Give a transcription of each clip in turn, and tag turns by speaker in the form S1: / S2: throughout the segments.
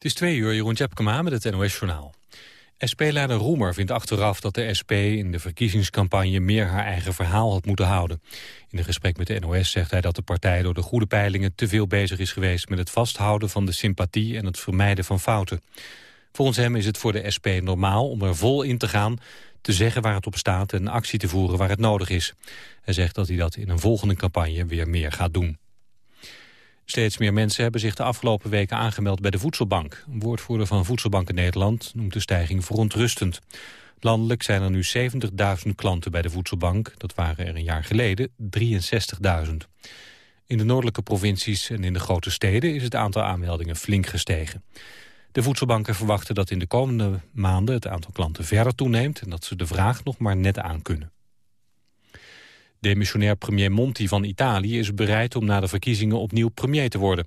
S1: Het is twee uur, Jeroen Tjepkema met het NOS-journaal. SP-leider Roemer vindt achteraf dat de SP in de verkiezingscampagne meer haar eigen verhaal had moeten houden. In een gesprek met de NOS zegt hij dat de partij door de goede peilingen te veel bezig is geweest met het vasthouden van de sympathie en het vermijden van fouten. Volgens hem is het voor de SP normaal om er vol in te gaan, te zeggen waar het op staat en actie te voeren waar het nodig is. Hij zegt dat hij dat in een volgende campagne weer meer gaat doen. Steeds meer mensen hebben zich de afgelopen weken aangemeld bij de Voedselbank. Een woordvoerder van Voedselbank Nederland noemt de stijging verontrustend. Landelijk zijn er nu 70.000 klanten bij de Voedselbank. Dat waren er een jaar geleden 63.000. In de noordelijke provincies en in de grote steden is het aantal aanmeldingen flink gestegen. De voedselbanken verwachten dat in de komende maanden het aantal klanten verder toeneemt... en dat ze de vraag nog maar net aan kunnen. Demissionair premier Monti van Italië is bereid om na de verkiezingen opnieuw premier te worden.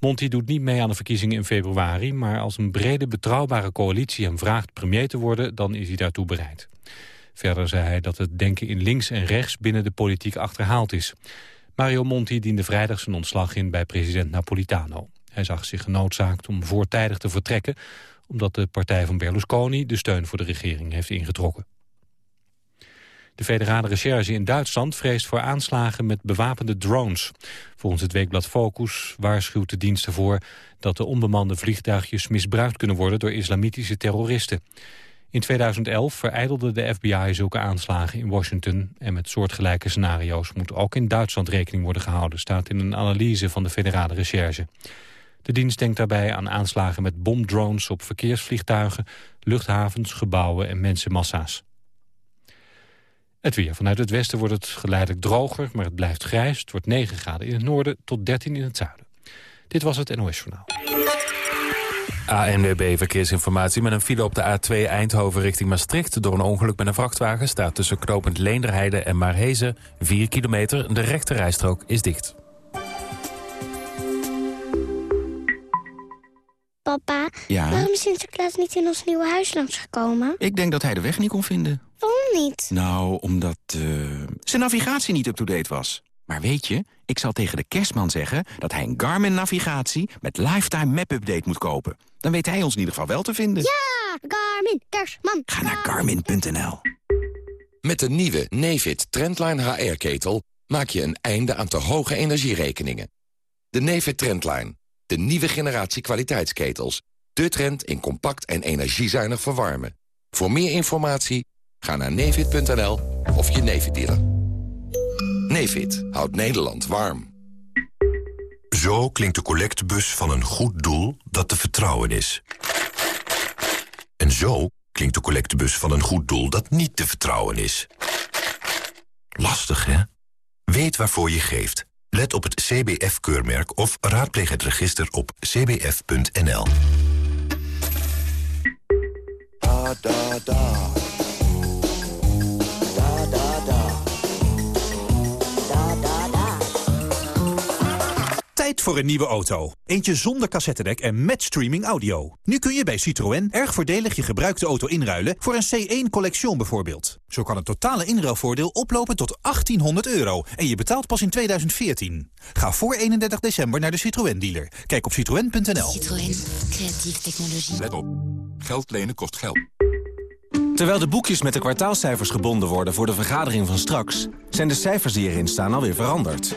S1: Monti doet niet mee aan de verkiezingen in februari, maar als een brede betrouwbare coalitie hem vraagt premier te worden, dan is hij daartoe bereid. Verder zei hij dat het denken in links en rechts binnen de politiek achterhaald is. Mario Monti diende vrijdag zijn ontslag in bij president Napolitano. Hij zag zich genoodzaakt om voortijdig te vertrekken... omdat de partij van Berlusconi de steun voor de regering heeft ingetrokken. De federale recherche in Duitsland vreest voor aanslagen met bewapende drones. Volgens het weekblad Focus waarschuwt de dienst ervoor... dat de onbemande vliegtuigjes misbruikt kunnen worden door islamitische terroristen. In 2011 verijdelde de FBI zulke aanslagen in Washington... en met soortgelijke scenario's moet ook in Duitsland rekening worden gehouden... staat in een analyse van de federale recherche. De dienst denkt daarbij aan aanslagen met bomdrones op verkeersvliegtuigen... luchthavens, gebouwen en mensenmassa's. Het weer. Vanuit het westen wordt het geleidelijk droger, maar het blijft grijs. Het wordt 9 graden in het noorden tot 13 in het zuiden. Dit was het NOS Journaal.
S2: ANWB Verkeersinformatie met een file op de A2 Eindhoven richting Maastricht... door een ongeluk met een vrachtwagen staat tussen knopend Leenderheide en Maarhezen 4 kilometer. De rechte rijstrook is dicht.
S3: Ja?
S4: waarom is Sinterklaas niet in ons nieuwe huis langsgekomen?
S3: Ik denk dat hij de weg niet kon vinden.
S4: Waarom niet?
S3: Nou, omdat eh, zijn navigatie niet up-to-date was. Maar weet je, ik zal tegen de kerstman zeggen... dat hij een Garmin-navigatie met Lifetime Map-update moet kopen. Dan weet hij ons in ieder geval wel te vinden.
S4: Ja, Garmin, kerstman.
S3: Ga naar garmin.nl.
S5: Met de nieuwe Nefit Trendline HR-ketel maak je een einde aan te hoge energierekeningen. De Nefit Trendline, de nieuwe generatie kwaliteitsketels. De trend in compact en energiezuinig verwarmen. Voor meer informatie ga naar nefit.nl of je Nefit dealer. Houdt Nederland warm.
S6: Zo klinkt de collectebus van een goed doel dat te vertrouwen is. En zo klinkt de collectebus van een goed doel dat niet te vertrouwen is. Lastig, hè? Weet waarvoor je geeft. Let op het CBF-keurmerk of raadpleeg het register op cbf.nl da da da.
S7: Tijd voor een nieuwe auto. Eentje zonder cassettedek en met streaming audio. Nu kun je bij Citroën erg voordelig je gebruikte auto inruilen... voor een C1 Collection bijvoorbeeld. Zo kan het totale inruilvoordeel oplopen tot 1800 euro... en je betaalt pas in 2014. Ga voor 31 december naar de Citroën-dealer. Kijk op citroën.nl.
S8: Citroën. Creatieve technologie.
S9: Let op. Geld lenen kost geld.
S10: Terwijl de boekjes met de kwartaalcijfers gebonden worden voor de vergadering van straks... zijn de cijfers die erin staan alweer veranderd.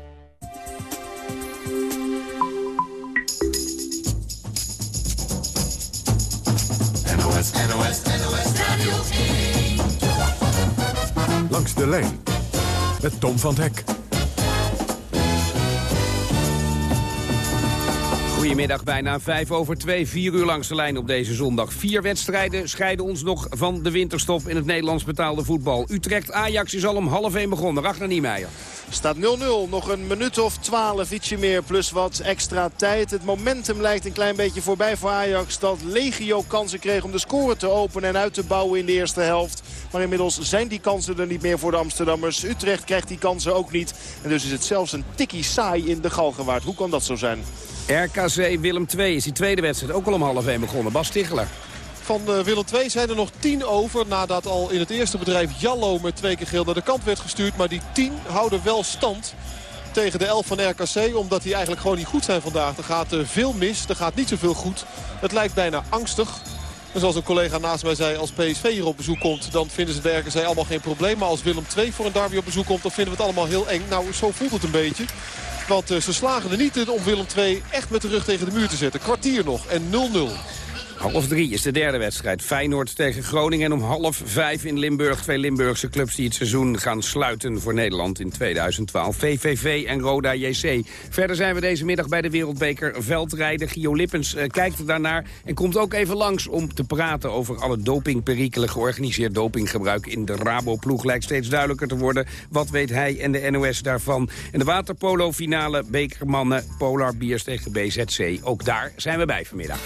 S9: De lijn. Met Tom van Hek.
S11: Goedemiddag, bijna vijf over twee, vier uur langs de lijn op deze zondag. Vier wedstrijden scheiden ons nog van de winterstop in het Nederlands betaalde voetbal. Utrecht-Ajax is al om half één begonnen. Ragnar Niemeyer.
S12: Staat 0-0, nog een minuut of 12, ietsje meer, plus wat extra tijd. Het momentum lijkt een klein beetje voorbij voor Ajax. Dat legio kansen kreeg om de score te openen en uit te bouwen in de eerste helft. Maar inmiddels zijn die kansen er niet meer voor de Amsterdammers. Utrecht krijgt die kansen ook niet. En dus is het zelfs een tikkie saai in de Galgenwaard. Hoe kan dat zo zijn?
S11: RKC Willem II is die tweede wedstrijd ook al om half één begonnen. Bas Ticheler.
S13: Van uh, Willem II zijn er nog tien over. Nadat al in het eerste bedrijf Jallo met twee keer geel naar de kant werd gestuurd. Maar die tien houden wel stand tegen de 11 van RKC. Omdat die eigenlijk gewoon niet goed zijn vandaag. Er gaat uh, veel mis. Er gaat niet zoveel goed. Het lijkt bijna angstig. En zoals een collega naast mij zei, als PSV hier op bezoek komt... dan vinden ze de RKC allemaal geen probleem. Maar als Willem II voor een derby op bezoek komt... dan vinden we het allemaal heel eng. Nou, zo voelt het een beetje. Want uh, ze slagen er niet in om Willem II echt met de rug tegen de muur te zetten. Kwartier nog en 0-0.
S11: Half drie is de derde wedstrijd. Feyenoord tegen Groningen. En om half vijf in Limburg. Twee Limburgse clubs die het seizoen gaan sluiten voor Nederland in 2012. VVV en Roda JC. Verder zijn we deze middag bij de Wereldbeker veldrijden. Gio Lippens uh, kijkt er daarnaar en komt ook even langs om te praten over alle dopingperikelen. Georganiseerd dopinggebruik in de Rabo-ploeg lijkt steeds duidelijker te worden. Wat weet hij en de NOS daarvan? En de waterpolo-finale bekermannen Polar Biers tegen BZC. Ook daar zijn we bij vanmiddag.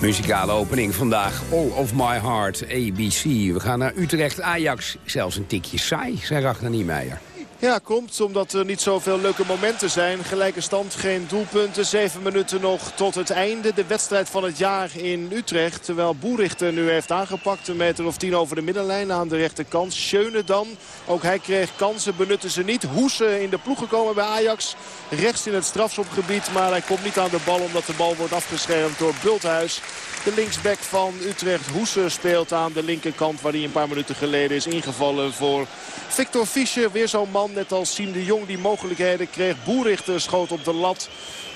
S11: Muzikale opening vandaag. All of my heart, ABC. We gaan naar Utrecht, Ajax. Zelfs een tikje saai, zei Ragnar Niemeyer.
S12: Ja, komt omdat er niet zoveel leuke momenten zijn. Gelijke stand, geen doelpunten. Zeven minuten nog tot het einde. De wedstrijd van het jaar in Utrecht. Terwijl Boerichter nu heeft aangepakt. Een meter of tien over de middenlijn aan de rechterkant. Schöne dan. Ook hij kreeg kansen, benutten ze niet. Hoesen in de ploeg gekomen bij Ajax. Rechts in het strafschopgebied. Maar hij komt niet aan de bal omdat de bal wordt afgeschermd door Bulthuis. De linksback van Utrecht, Hoesen, speelt aan de linkerkant... waar hij een paar minuten geleden is ingevallen voor Victor Fischer. Weer zo'n man, net als Siem de Jong, die mogelijkheden kreeg. Boerichter schoot op de lat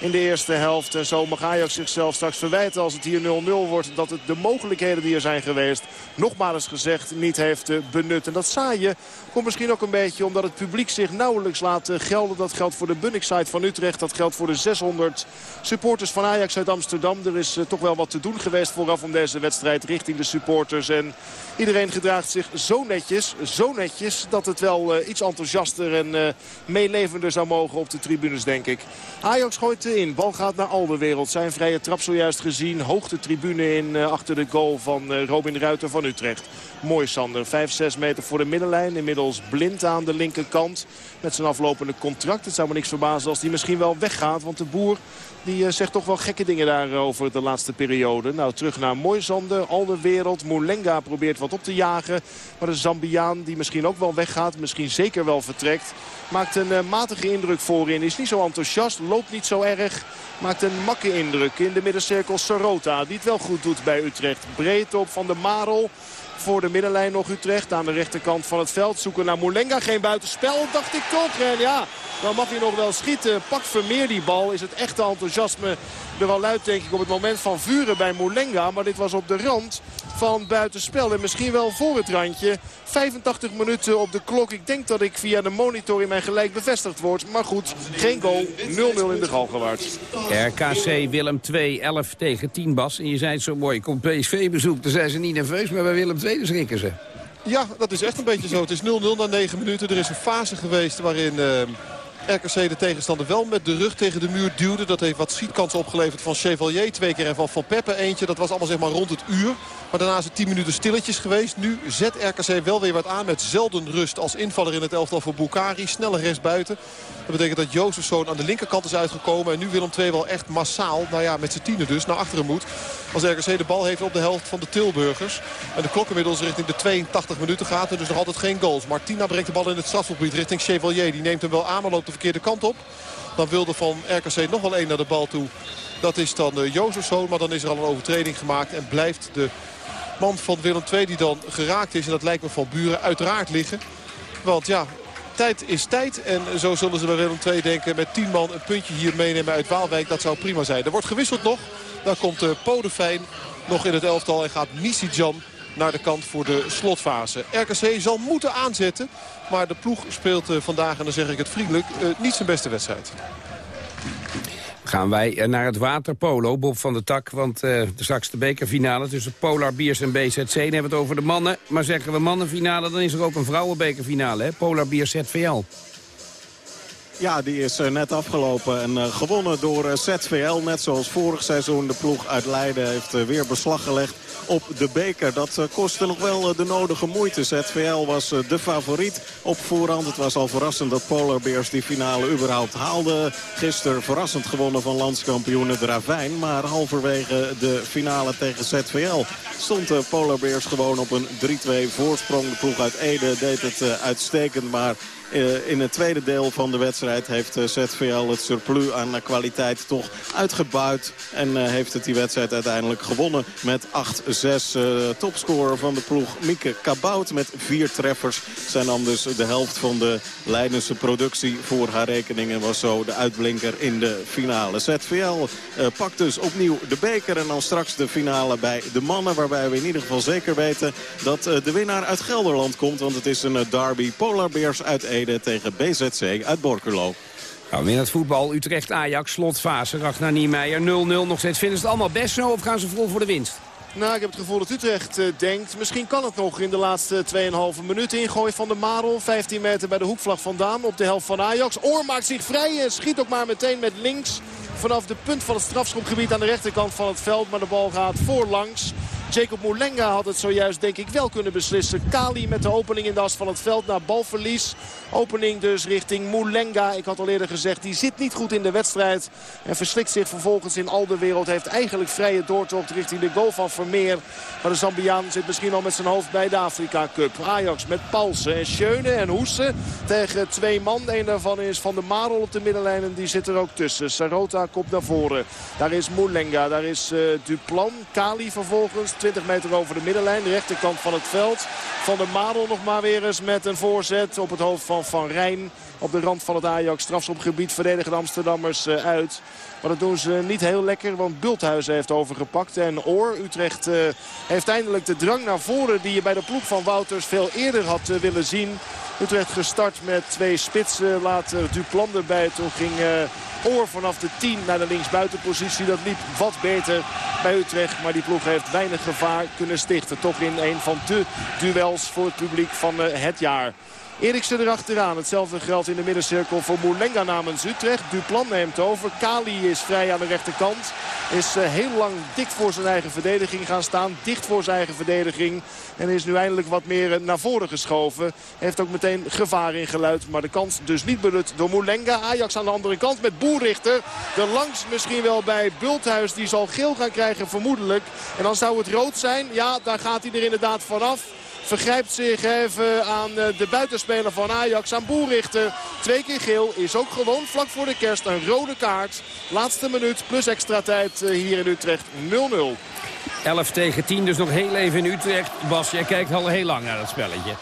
S12: in de eerste helft. En zo mag Ajax zichzelf straks verwijten als het hier 0-0 wordt. Dat het de mogelijkheden die er zijn geweest, nogmaals gezegd, niet heeft eh, benut. En dat saaie komt misschien ook een beetje omdat het publiek zich nauwelijks laat eh, gelden. Dat geldt voor de Bunnik-site van Utrecht. Dat geldt voor de 600 supporters van Ajax uit Amsterdam. Er is eh, toch wel wat te doen geweest vooraf om deze wedstrijd richting de supporters. En iedereen gedraagt zich zo netjes, zo netjes... dat het wel iets enthousiaster en meelevender zou mogen op de tribunes, denk ik. Ajax gooit in. Bal gaat naar Alderwereld. Zijn vrije trap zojuist gezien. Hoogte tribune in uh, achter de goal van uh, Robin Ruiter van Utrecht. Mooi Sander. 5, 6 meter voor de middenlijn. Inmiddels blind aan de linkerkant. Met zijn aflopende contract. Het zou me niks verbazen als hij misschien wel weggaat. Want de boer die uh, zegt toch wel gekke dingen daarover de laatste periode. Nou, terug naar Moisander, Alderwereld. Moulenga probeert wat op te jagen. Maar de Zambiaan die misschien ook wel weggaat. Misschien zeker wel vertrekt. Maakt een uh, matige indruk voorin. Is niet zo enthousiast. Loopt niet zo erg. Maakt een makke indruk in de middencirkel Sarota. Die het wel goed doet bij Utrecht. Breed op van de Marel voor de middenlijn nog Utrecht. Aan de rechterkant van het veld zoeken naar Moulenga. Geen buitenspel, dacht ik toch. En ja, dan mag hij nog wel schieten. Pakt Vermeer die bal. Is het echte enthousiasme er al uit denk ik op het moment van vuren bij Moulenga. Maar dit was op de rand van buitenspel. En misschien wel voor het randje. 85 minuten op de klok. Ik denk dat ik via de monitor in mijn gelijk bevestigd word. Maar goed, geen goal. 0-0 in de Galgenwaard.
S11: RKC Willem 2, 11 tegen 10 Bas. En je zei het zo mooi, komt PSV bezoek. Dan zijn ze niet nerveus, maar bij Willem 2 ze.
S13: Ja, dat is echt een beetje zo. Het is 0-0 na 9 minuten. Er is een fase geweest waarin... Uh... RKC de tegenstander wel met de rug tegen de muur duwde. Dat heeft wat schietkansen opgeleverd van Chevalier twee keer en van Van Peppe eentje. Dat was allemaal zeg maar rond het uur. Maar daarna is het 10 minuten stilletjes geweest. Nu zet RKC wel weer wat aan met zelden rust als invaller in het elftal voor Bukari. Snelle rechtsbuiten. Dat betekent dat Jozefzoon aan de linkerkant is uitgekomen. En nu Willem II wel echt massaal, nou ja, met z'n tienen dus, naar achteren moet. Als RKC de bal heeft op de helft van de Tilburgers. En de klok inmiddels richting de 82 minuten gaat. En dus nog altijd geen goals. Martina brengt de bal in het strafgebied richting Chevalier. Die neemt hem wel aan, maar loopt de verkeerde kant op. Dan wilde van RKC nog wel één naar de bal toe. Dat is dan uh. Maar dan is er al een overtreding gemaakt. En blijft de man van Willem II die dan geraakt is. En dat lijkt me van Buren uiteraard liggen. Want ja, tijd is tijd. En zo zullen ze bij Willem II denken met 10 man een puntje hier meenemen uit Waalwijk. Dat zou prima zijn. Er wordt gewisseld nog. Dan komt uh, Podefijn nog in het elftal en gaat Jan naar de kant voor de slotfase. RKC zal moeten aanzetten. Maar de ploeg speelt uh, vandaag, en dan zeg ik het vriendelijk, uh, niet zijn beste wedstrijd
S11: gaan wij naar het waterpolo, Bob van der Tak. Want uh, straks de bekerfinale tussen Polar Beers en BZC. Dan hebben we het over de mannen. Maar zeggen we mannenfinale, dan is er ook een vrouwenbekerfinale. Hè? Polar Beers ZVL.
S14: Ja, die is net afgelopen en gewonnen door ZVL. Net zoals vorig seizoen. De ploeg uit Leiden heeft weer beslag gelegd op de beker. Dat uh, kostte nog wel de nodige moeite. ZVL was de favoriet op voorhand. Het was al verrassend dat Polar Bears die finale überhaupt haalde. Gisteren verrassend gewonnen van landskampioen het Ravijn. Maar halverwege de finale tegen ZVL stond de Polar Bears gewoon op een 3-2 voorsprong. De ploeg uit Ede deed het uitstekend, maar in het tweede deel van de wedstrijd heeft uh, ZVL het surplus aan kwaliteit toch uitgebuit. En heeft het die wedstrijd uiteindelijk gewonnen met 8-6. topscorer van de ploeg Mieke Kabout met vier treffers. Zijn dan dus de helft van de Leidense productie voor haar rekening. En was zo de uitblinker in de finale. ZVL pakt dus opnieuw de beker. En dan straks de finale bij de mannen. Waarbij we in ieder geval zeker weten dat de winnaar uit Gelderland komt. Want het is een derby Polar Bears uit 1 tegen BZC uit Borculo.
S11: Nou, weer het voetbal. Utrecht-Ajax, slotfase. Ragnar Niemeyer 0-0 nog steeds. Vinden ze het allemaal best zo of gaan ze vol voor de winst?
S12: Nou, ik heb het gevoel dat Utrecht uh, denkt. Misschien kan het nog in de laatste 2,5 minuten. Ingooi van de Marel. 15 meter bij de hoekvlag vandaan op de helft van Ajax. Oor maakt zich vrij en schiet ook maar meteen met links vanaf de punt van het strafschopgebied aan de rechterkant van het veld. Maar de bal gaat voorlangs. Jacob Moulenga had het zojuist denk ik wel kunnen beslissen. Kali met de opening in de as van het veld naar balverlies. Opening dus richting Moulenga. Ik had al eerder gezegd, die zit niet goed in de wedstrijd. En verslikt zich vervolgens in al de wereld. Heeft eigenlijk vrije doortocht richting de goal van Vermeer. Maar de Zambiaan zit misschien al met zijn hoofd bij de Afrika Cup. Ajax met Paulsen en Schöne en Hoesen tegen twee man. Een daarvan is Van de Marel op de middenlijn en die zit er ook tussen. Sarota komt naar voren. Daar is Moulenga, daar is uh, Duplan. Kali vervolgens 20 meter over de middenlijn. De rechterkant van het veld. Van der Marel nog maar weer eens met een voorzet op het hoofd van Van Rijn. Op de rand van het Ajax strafschopgebied verdedigen de Amsterdammers uh, uit. Maar dat doen ze niet heel lekker, want Bulthuizen heeft overgepakt. En Oor, Utrecht, uh, heeft eindelijk de drang naar voren die je bij de ploeg van Wouters veel eerder had uh, willen zien. Utrecht gestart met twee spitsen, later Duplan erbij. Toen ging Oor vanaf de 10 naar de linksbuitenpositie. Dat liep wat beter bij Utrecht. Maar die ploeg heeft weinig gevaar kunnen stichten. Toch in een van de duels voor het publiek van het jaar. Eriksen erachteraan. Hetzelfde geldt in de middencirkel voor Moulenga namens Utrecht. Duplan neemt over. Kali is vrij aan de rechterkant. Is uh, heel lang dik voor zijn eigen verdediging gaan staan. Dicht voor zijn eigen verdediging. En is nu eindelijk wat meer naar voren geschoven. Heeft ook meteen gevaar ingeluid. Maar de kans dus niet benut door Moulenga. Ajax aan de andere kant met Boerrichter. Er langs misschien wel bij Bulthuis. Die zal geel gaan krijgen vermoedelijk. En dan zou het rood zijn. Ja, daar gaat hij er inderdaad vanaf vergrijpt zich even aan de buitenspeler van Ajax, aan Boerrichter. Twee keer geel is ook gewoon vlak voor de kerst een rode kaart. Laatste minuut plus extra tijd hier in Utrecht 0-0.
S11: 11 tegen 10, dus nog heel even in Utrecht. Bas, jij kijkt al heel lang naar dat spelletje.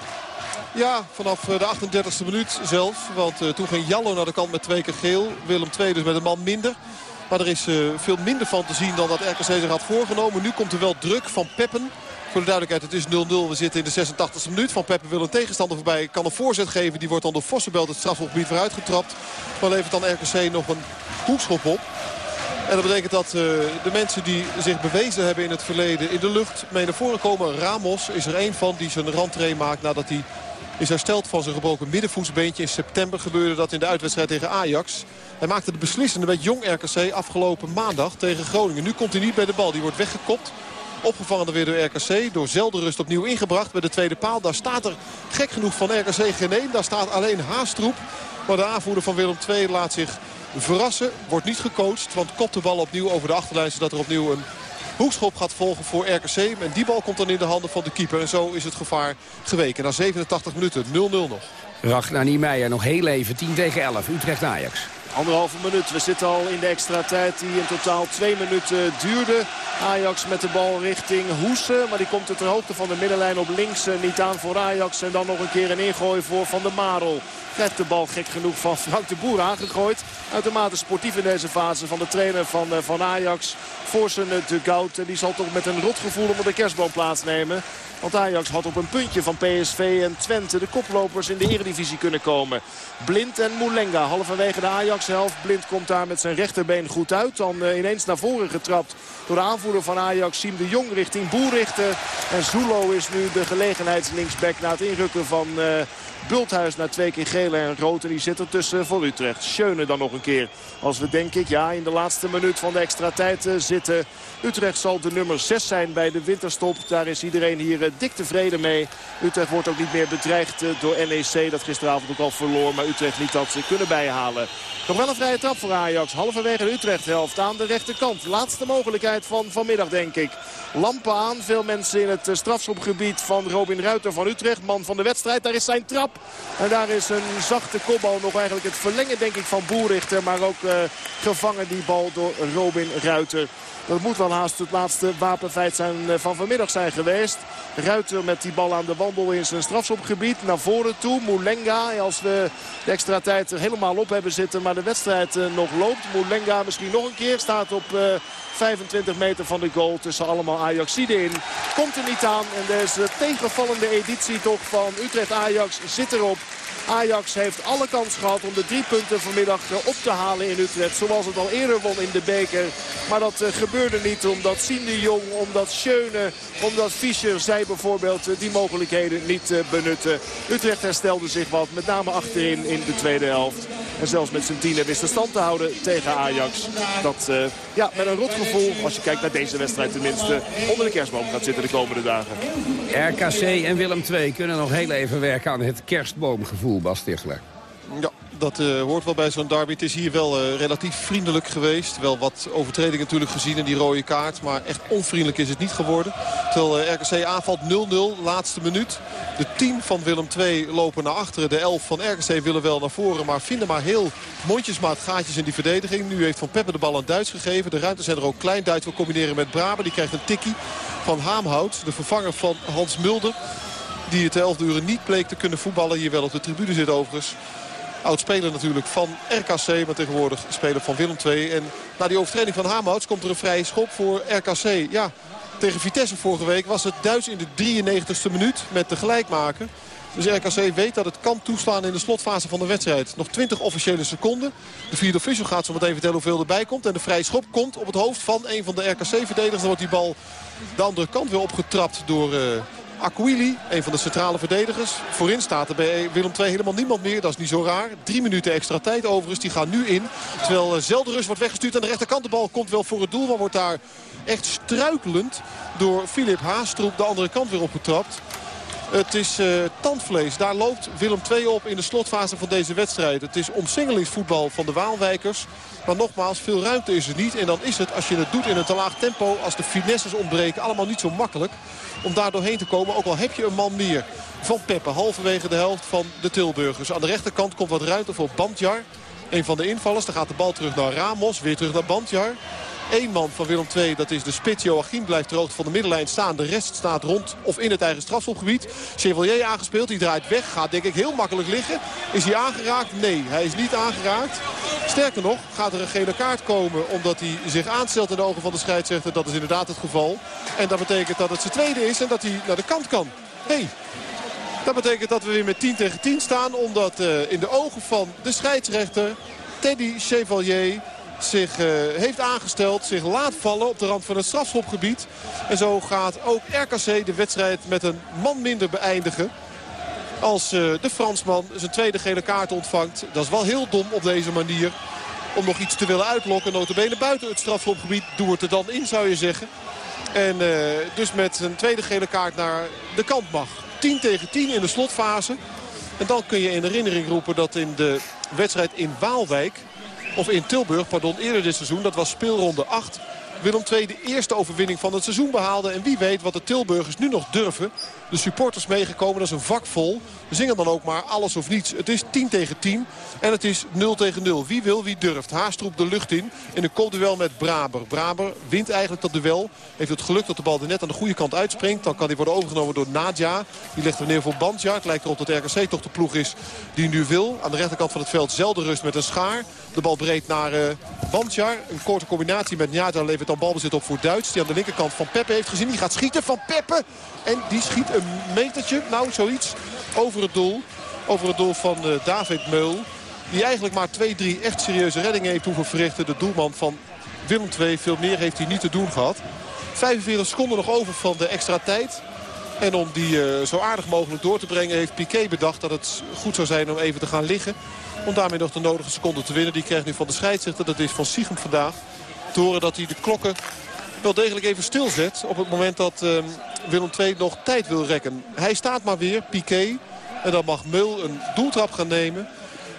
S13: Ja, vanaf de 38e minuut zelfs. Want uh, toen ging Jallo naar de kant met twee keer geel. Willem II dus met een man minder. Maar er is uh, veel minder van te zien dan dat RKC zich had voorgenomen. Nu komt er wel druk van Peppen. Voor de duidelijkheid, het is 0-0. We zitten in de 86e minuut. Van Peppe wil een tegenstander voorbij. Kan een voorzet geven. Die wordt dan door Vossenbelt het strafgebied vooruit getrapt. Maar levert dan RKC nog een hoekschop op. En dat betekent dat uh, de mensen die zich bewezen hebben in het verleden in de lucht mee naar voren komen. Ramos is er een van die zijn randtree maakt nadat hij is hersteld van zijn gebroken middenvoetsbeentje. In september gebeurde dat in de uitwedstrijd tegen Ajax. Hij maakte de beslissende met jong RKC afgelopen maandag tegen Groningen. Nu komt hij niet bij de bal. Die wordt weggekopt. Opgevangen weer door RKC. Door Zeldenrust opnieuw ingebracht bij de tweede paal. Daar staat er gek genoeg van RKC geen één. Daar staat alleen Haastroep. Maar de aanvoerder van Willem II laat zich verrassen. Wordt niet gecoacht. Want kopt de bal opnieuw over de achterlijn. Zodat er opnieuw een hoekschop gaat volgen voor RKC. En die bal komt dan in de handen van de keeper. En zo is het gevaar geweken. Na 87 minuten 0-0 nog.
S11: Ragnar Niemeyer nog heel even. 10 tegen 11. Utrecht-Ajax.
S12: Anderhalve minuut. We zitten al in de extra tijd die in totaal twee minuten duurde. Ajax met de bal richting Hoesen. Maar die komt er ter hoogte van de middenlijn op links niet aan voor Ajax. En dan nog een keer een ingooi voor Van der Marel. Krijgt de bal gek genoeg van Frank de Boer aangegooid. Uitermate sportief in deze fase van de trainer van, van Ajax. Voor zijn dugout. En die zal toch met een rotgevoel onder de kerstboom plaatsnemen. Want Ajax had op een puntje van PSV en Twente de koplopers in de eredivisie kunnen komen. Blind en Moulenga halverwege de Ajax-helft. Blind komt daar met zijn rechterbeen goed uit. Dan uh, ineens naar voren getrapt door de aanvoerder van Ajax, Siem de Jong richting Boerrichter. En Zulo is nu de gelegenheidslinksback na het inrukken van... Uh, Bulthuis naar twee keer gele en rood. En die zit er tussen voor Utrecht. Schöne dan nog een keer. Als we denk ik ja in de laatste minuut van de extra tijd uh, zitten. Utrecht zal de nummer 6 zijn bij de winterstop. Daar is iedereen hier uh, dik tevreden mee. Utrecht wordt ook niet meer bedreigd uh, door NEC. Dat gisteravond ook al verloor. Maar Utrecht niet dat ze kunnen bijhalen. Nog wel een vrije trap voor Ajax. Halverwege de Utrecht-helft aan de rechterkant. Laatste mogelijkheid van vanmiddag denk ik. Lampen aan. Veel mensen in het strafschopgebied van Robin Ruiter van Utrecht. Man van de wedstrijd. Daar is zijn trap. En daar is een zachte kopbal. Nog eigenlijk het verlengen denk ik van Boerrichter. Maar ook uh, gevangen die bal door Robin Ruiter. Dat moet wel haast het laatste wapenfeit zijn van vanmiddag zijn geweest. Ruiter met die bal aan de wandel in zijn strafschopgebied. Naar voren toe. Moulenga. Als we de extra tijd er helemaal op hebben zitten. Maar de wedstrijd nog loopt. Moulenga misschien nog een keer. Staat op... 25 meter van de goal tussen allemaal Ajaxiden in. Komt er niet aan. En deze tegenvallende editie toch van Utrecht-Ajax zit erop. Ajax heeft alle kans gehad om de drie punten vanmiddag eh, op te halen in Utrecht. Zoals het al eerder won in de beker. Maar dat eh, gebeurde niet omdat Sien de Jong, omdat Schöne, omdat Fischer... zij bijvoorbeeld eh, die mogelijkheden niet benutten. Utrecht herstelde zich wat, met name achterin in de tweede helft. En zelfs met zijn tienen wist de stand te houden tegen Ajax. Dat ja, met een rotgevoel, als je kijkt naar deze wedstrijd tenminste... onder de kerstboom gaat zitten de komende dagen.
S11: RKC en Willem II kunnen nog heel even werken aan het kerstboomgevoel, Bas Tichler.
S13: Ja, dat uh, hoort wel bij zo'n derby. Het is hier wel uh, relatief vriendelijk geweest. Wel wat overtredingen natuurlijk gezien in die rode kaart. Maar echt onvriendelijk is het niet geworden. Terwijl uh, RKC aanvalt 0-0, laatste minuut. De 10 van Willem II lopen naar achteren. De 11 van RKC willen wel naar voren. Maar vinden maar heel mondjesmaat gaatjes in die verdediging. Nu heeft Van Peppe de bal aan Duits gegeven. De ruimtes zijn er ook klein. Duits wil combineren met Braber. Die krijgt een tikkie van Haamhout. De vervanger van Hans Mulder. Die het 11 uren niet bleek te kunnen voetballen. Hier wel op de tribune zit overigens. Oud-speler natuurlijk van RKC, maar tegenwoordig speler van Willem II. En na die overtreding van Hamouts komt er een vrije schop voor RKC. Ja, tegen Vitesse vorige week was het Duits in de 93ste minuut met de gelijkmaker. Dus RKC weet dat het kan toeslaan in de slotfase van de wedstrijd. Nog 20 officiële seconden. De vierde official gaat zo meteen vertellen hoeveel erbij komt. En de vrije schop komt op het hoofd van een van de RKC-verdedigers. Dan wordt die bal de andere kant weer opgetrapt door... Uh, Aquili, een van de centrale verdedigers. Voorin staat er bij Willem II helemaal niemand meer. Dat is niet zo raar. Drie minuten extra tijd overigens. Die gaan nu in. Terwijl uh, Zelderus wordt weggestuurd aan de rechterkant. De bal komt wel voor het doel. Maar wordt daar echt struikelend door Filip Haastroep de andere kant weer opgetrapt. Het is uh, tandvlees. Daar loopt Willem II op in de slotfase van deze wedstrijd. Het is omsingelingsvoetbal van de Waalwijkers. Maar nogmaals, veel ruimte is er niet. En dan is het, als je het doet in een te laag tempo... als de finesses ontbreken, allemaal niet zo makkelijk om daar doorheen te komen. Ook al heb je een man meer van Peppe. Halverwege de helft van de Tilburgers. Aan de rechterkant komt wat ruimte voor Bandjar. Een van de invallers. Dan gaat de bal terug naar Ramos. Weer terug naar Bandjar. Eén man van Willem II, dat is de spits. Joachim blijft hoogte van de middenlijn staan. De rest staat rond of in het eigen strafschopgebied. Chevalier aangespeeld, die draait weg. Gaat denk ik heel makkelijk liggen. Is hij aangeraakt? Nee, hij is niet aangeraakt. Sterker nog, gaat er een gele kaart komen omdat hij zich aanstelt in de ogen van de scheidsrechter. Dat is inderdaad het geval. En dat betekent dat het zijn tweede is en dat hij naar de kant kan. Hey, dat betekent dat we weer met 10 tegen 10 staan. Omdat uh, in de ogen van de scheidsrechter Teddy Chevalier zich uh, heeft aangesteld. Zich laat vallen op de rand van het strafschopgebied. En zo gaat ook RKC de wedstrijd met een man minder beëindigen. Als uh, de Fransman zijn tweede gele kaart ontvangt. Dat is wel heel dom op deze manier. Om nog iets te willen uitlokken. Notabene buiten het strafschopgebied. Doe het er dan in zou je zeggen. En uh, dus met zijn tweede gele kaart naar de kant mag. 10 tegen 10 in de slotfase. En dan kun je in herinnering roepen dat in de wedstrijd in Waalwijk... Of in Tilburg, pardon, eerder dit seizoen. Dat was speelronde 8. Willem II de eerste overwinning van het seizoen behaalde. En wie weet wat de Tilburgers nu nog durven. De supporters meegekomen, dat is een vak vol. We zingen dan ook maar alles of niets. Het is 10 tegen 10 en het is 0 tegen 0. Wie wil, wie durft. Haastroep de lucht in in een kopduel met Braber. Braber wint eigenlijk dat duel. Heeft het geluk dat de bal er net aan de goede kant uitspringt. Dan kan hij worden overgenomen door Nadja. Die ligt er neer voor Bandja. Het lijkt erop dat RKC toch de ploeg is die nu wil. Aan de rechterkant van het veld zelden rust met een schaar. De bal breed naar uh, Bandjar. Een korte combinatie met Nadja levert dan balbezit op voor Duits. Die aan de linkerkant van Peppe heeft gezien. Die gaat schieten van Peppe. En die schiet een metertje, nou zoiets, over het doel. Over het doel van uh, David Meul. Die eigenlijk maar twee, drie echt serieuze reddingen heeft hoeven verrichten. De doelman van Willem II. Veel meer heeft hij niet te doen gehad. 45 seconden nog over van de extra tijd. En om die uh, zo aardig mogelijk door te brengen heeft Piqué bedacht dat het goed zou zijn om even te gaan liggen. Om daarmee nog de nodige seconden te winnen. Die krijgt nu van de scheidsrechter. Dat is van Siegem vandaag. Te horen dat hij de klokken wel degelijk even stilzet. Op het moment dat uh, Willem II nog tijd wil rekken. Hij staat maar weer, Piqué. En dan mag Meul een doeltrap gaan nemen.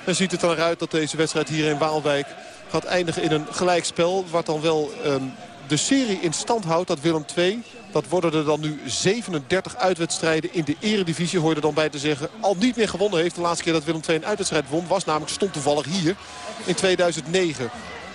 S13: En ziet het eruit dat deze wedstrijd hier in Waalwijk gaat eindigen in een gelijkspel. Wat dan wel um, de serie in stand houdt dat Willem II... dat worden er dan nu 37 uitwedstrijden in de eredivisie. Hoor je er dan bij te zeggen. Al niet meer gewonnen heeft. De laatste keer dat Willem II een uitwedstrijd won was namelijk stond toevallig hier in 2009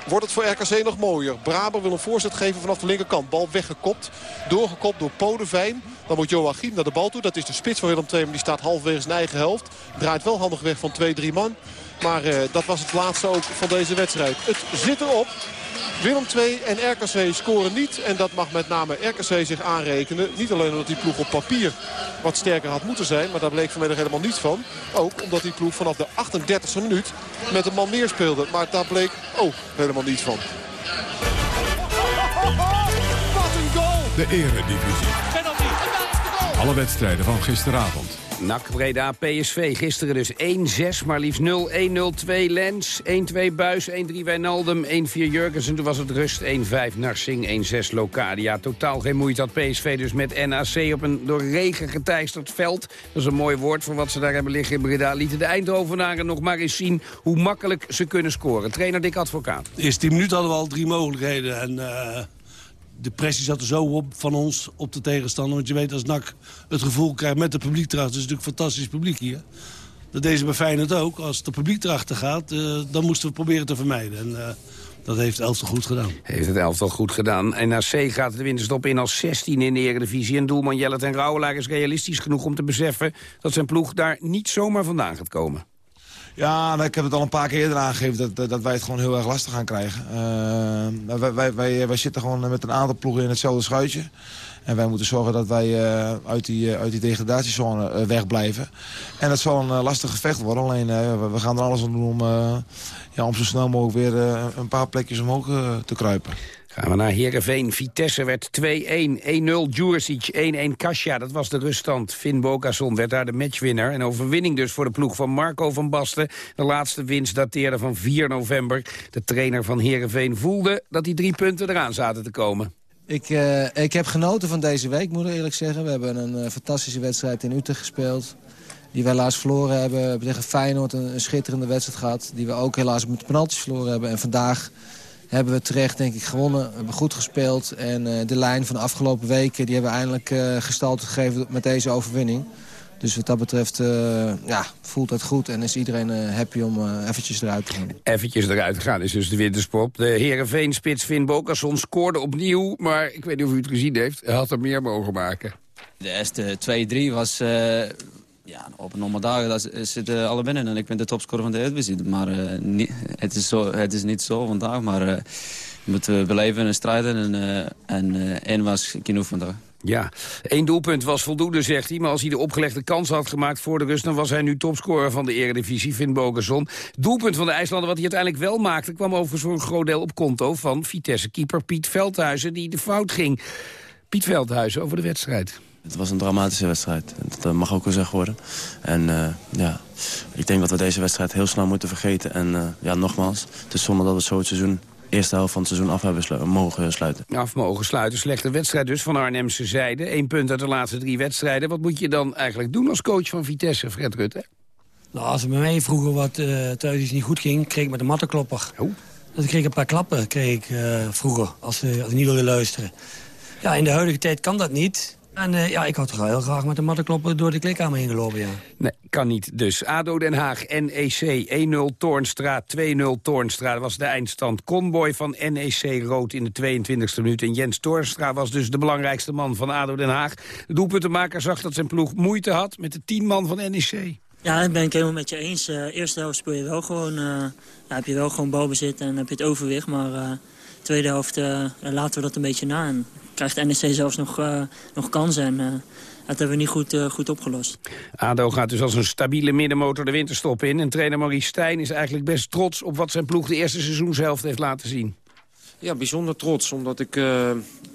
S13: wordt het voor RKC nog mooier. Braber wil een voorzet geven vanaf de linkerkant. Bal weggekopt. Doorgekopt door Podevijn. Dan moet Joachim naar de bal toe. Dat is de spits van Willem II. Die staat halverwege zijn eigen helft. Draait wel handig weg van 2-3 man. Maar uh, dat was het laatste ook van deze wedstrijd. Het zit erop. Willem II en RKC scoren niet. En dat mag met name RKC zich aanrekenen. Niet alleen omdat die ploeg op papier wat sterker had moeten zijn. Maar daar bleek vanmiddag helemaal niet van. Ook omdat die ploeg vanaf de 38e minuut met een man meer speelde. Maar daar bleek ook helemaal niet van.
S9: Wat een goal! De eredivisie. Alle wedstrijden van gisteravond.
S11: NAC Breda PSV gisteren dus 1-6, maar liefst 0-1-0-2 Lens, 1-2 Buis, 1-3 Wijnaldum, 1-4 Jurgensen. Toen was het rust 1-5 Narsing, 1-6 Locadia. Totaal geen moeite had PSV dus met NAC op een door regen geteisterd veld. Dat is een mooi woord voor wat ze daar hebben liggen in Breda. Lieten de Eindhovenaren nog maar eens zien hoe makkelijk ze kunnen scoren. Trainer Dick Advocaat.
S15: De eerste 10 minuten hadden we al drie mogelijkheden en... Uh de pressie zat er zo op van ons, op de tegenstander. Want je weet als NAC het gevoel krijgt met het publiek erachter... het is natuurlijk fantastisch publiek hier. Dat deze bij Feyenoord ook. Als het publiek erachter gaat, uh, dan moesten we proberen te vermijden. En uh, dat heeft Elftal goed gedaan.
S11: Heeft het Elftal goed gedaan. NAC gaat de winterstop in als 16 in de Eredivisie. En doelman Jellet en Rauwelaar is realistisch genoeg om te beseffen... dat zijn ploeg daar niet zomaar vandaan gaat komen.
S16: Ja, ik heb het al een paar keer eerder aangegeven dat, dat wij het gewoon heel erg lastig gaan krijgen. Uh, wij, wij, wij, wij, zitten gewoon met een aantal ploegen in hetzelfde schuitje. En wij moeten zorgen dat wij uh, uit, die, uit die degradatiezone wegblijven. En dat zal een lastig gevecht worden. Alleen we gaan er alles aan doen om, ja, om zo snel mogelijk weer een paar plekjes omhoog te kruipen.
S11: Gaan we naar Heerenveen. Vitesse werd 2-1. 1-0 Djuricic, 1-1 Kasia. Dat was de ruststand. Finn Bogason werd daar de matchwinnaar. Een overwinning dus voor de ploeg van Marco van Basten. De laatste winst dateerde van 4 november. De trainer van Heerenveen voelde dat die drie punten eraan zaten te komen.
S17: Ik, uh, ik heb genoten van deze week, moet ik eerlijk zeggen. We hebben een uh, fantastische wedstrijd in Utrecht gespeeld. Die we helaas verloren hebben. We hebben tegen Feyenoord een, een schitterende wedstrijd gehad. Die we ook helaas met penalties verloren hebben. En vandaag hebben we terecht denk ik gewonnen. We hebben goed gespeeld. En uh, de lijn van de afgelopen weken die hebben we eindelijk uh, gestalte gegeven met deze overwinning. Dus wat dat betreft uh, ja, voelt het goed en is iedereen happy om eventjes eruit te gaan.
S11: Eventjes eruit te gaan is dus de winterspop. De Heerenveen-spits Finn Bokerson scoorde opnieuw, maar ik weet niet of u het gezien heeft. Hij had er meer mogen maken.
S18: De eerste 2-3 was ja, op een normaal dagen zitten alle binnen en ik ben de topscorer van de Eredivisie. Maar niet, het, is zo, het is niet zo vandaag, maar uh, we moeten beleven en strijden. En, en één was genoeg vandaag.
S11: Ja, één doelpunt was voldoende, zegt hij. Maar als hij de opgelegde kans had gemaakt voor de rust... dan was hij nu topscorer van de eredivisie, Finn Bogerson. Doelpunt van de IJslander, wat hij uiteindelijk wel maakte... kwam overigens voor een groot deel op konto van Vitesse-keeper Piet Veldhuizen... die de fout ging. Piet Veldhuizen over de wedstrijd.
S18: Het was een dramatische wedstrijd. Dat mag ook gezegd worden. En uh, ja, ik denk dat we deze wedstrijd heel snel moeten vergeten. En uh, ja, nogmaals, het is zonde dat we zo het seizoen eerste helft van het seizoen af hebben slu mogen sluiten.
S11: Af mogen sluiten. Slechte wedstrijd dus van Arnhemse zijde. Eén punt uit de laatste drie wedstrijden. Wat moet je dan eigenlijk doen als coach van Vitesse, Fred Rutte?
S19: Nou, als het bij mij vroeger wat uh, thuis iets niet goed ging, kreeg ik met de mattenklopper. Oh. Dus ik kreeg een paar klappen kreeg ik, uh, vroeger, als, uh, als ik niet wilde luisteren. Ja, in de huidige tijd kan dat niet. En uh, ja, ik had toch heel graag met de mattenkloppen door de klikkamer heen gelopen, ja.
S11: Nee, kan niet. Dus ADO Den Haag, NEC, 1-0 Toornstra, 2-0 Toornstra. Dat was de eindstand. Conboy van NEC rood in de 22e minuut. En Jens Toornstra was dus de belangrijkste man van ADO Den Haag. De doelpuntenmaker zag dat zijn ploeg moeite had met de 10 man van NEC.
S20: Ja, dat ben ik helemaal met je eens. Uh, eerste helft speel je wel gewoon, uh, ja, heb je wel gewoon balbezit en heb je het overwicht. Maar uh, tweede helft laten we dat een beetje na. En krijgt NEC zelfs nog, uh, nog kansen. En uh, dat hebben we niet goed, uh, goed opgelost.
S11: ADO gaat dus als een stabiele middenmotor de winterstop in. En trainer Maurice Stijn is eigenlijk best trots op wat zijn ploeg de eerste seizoenshelft heeft laten zien.
S21: Ja, bijzonder trots. Omdat ik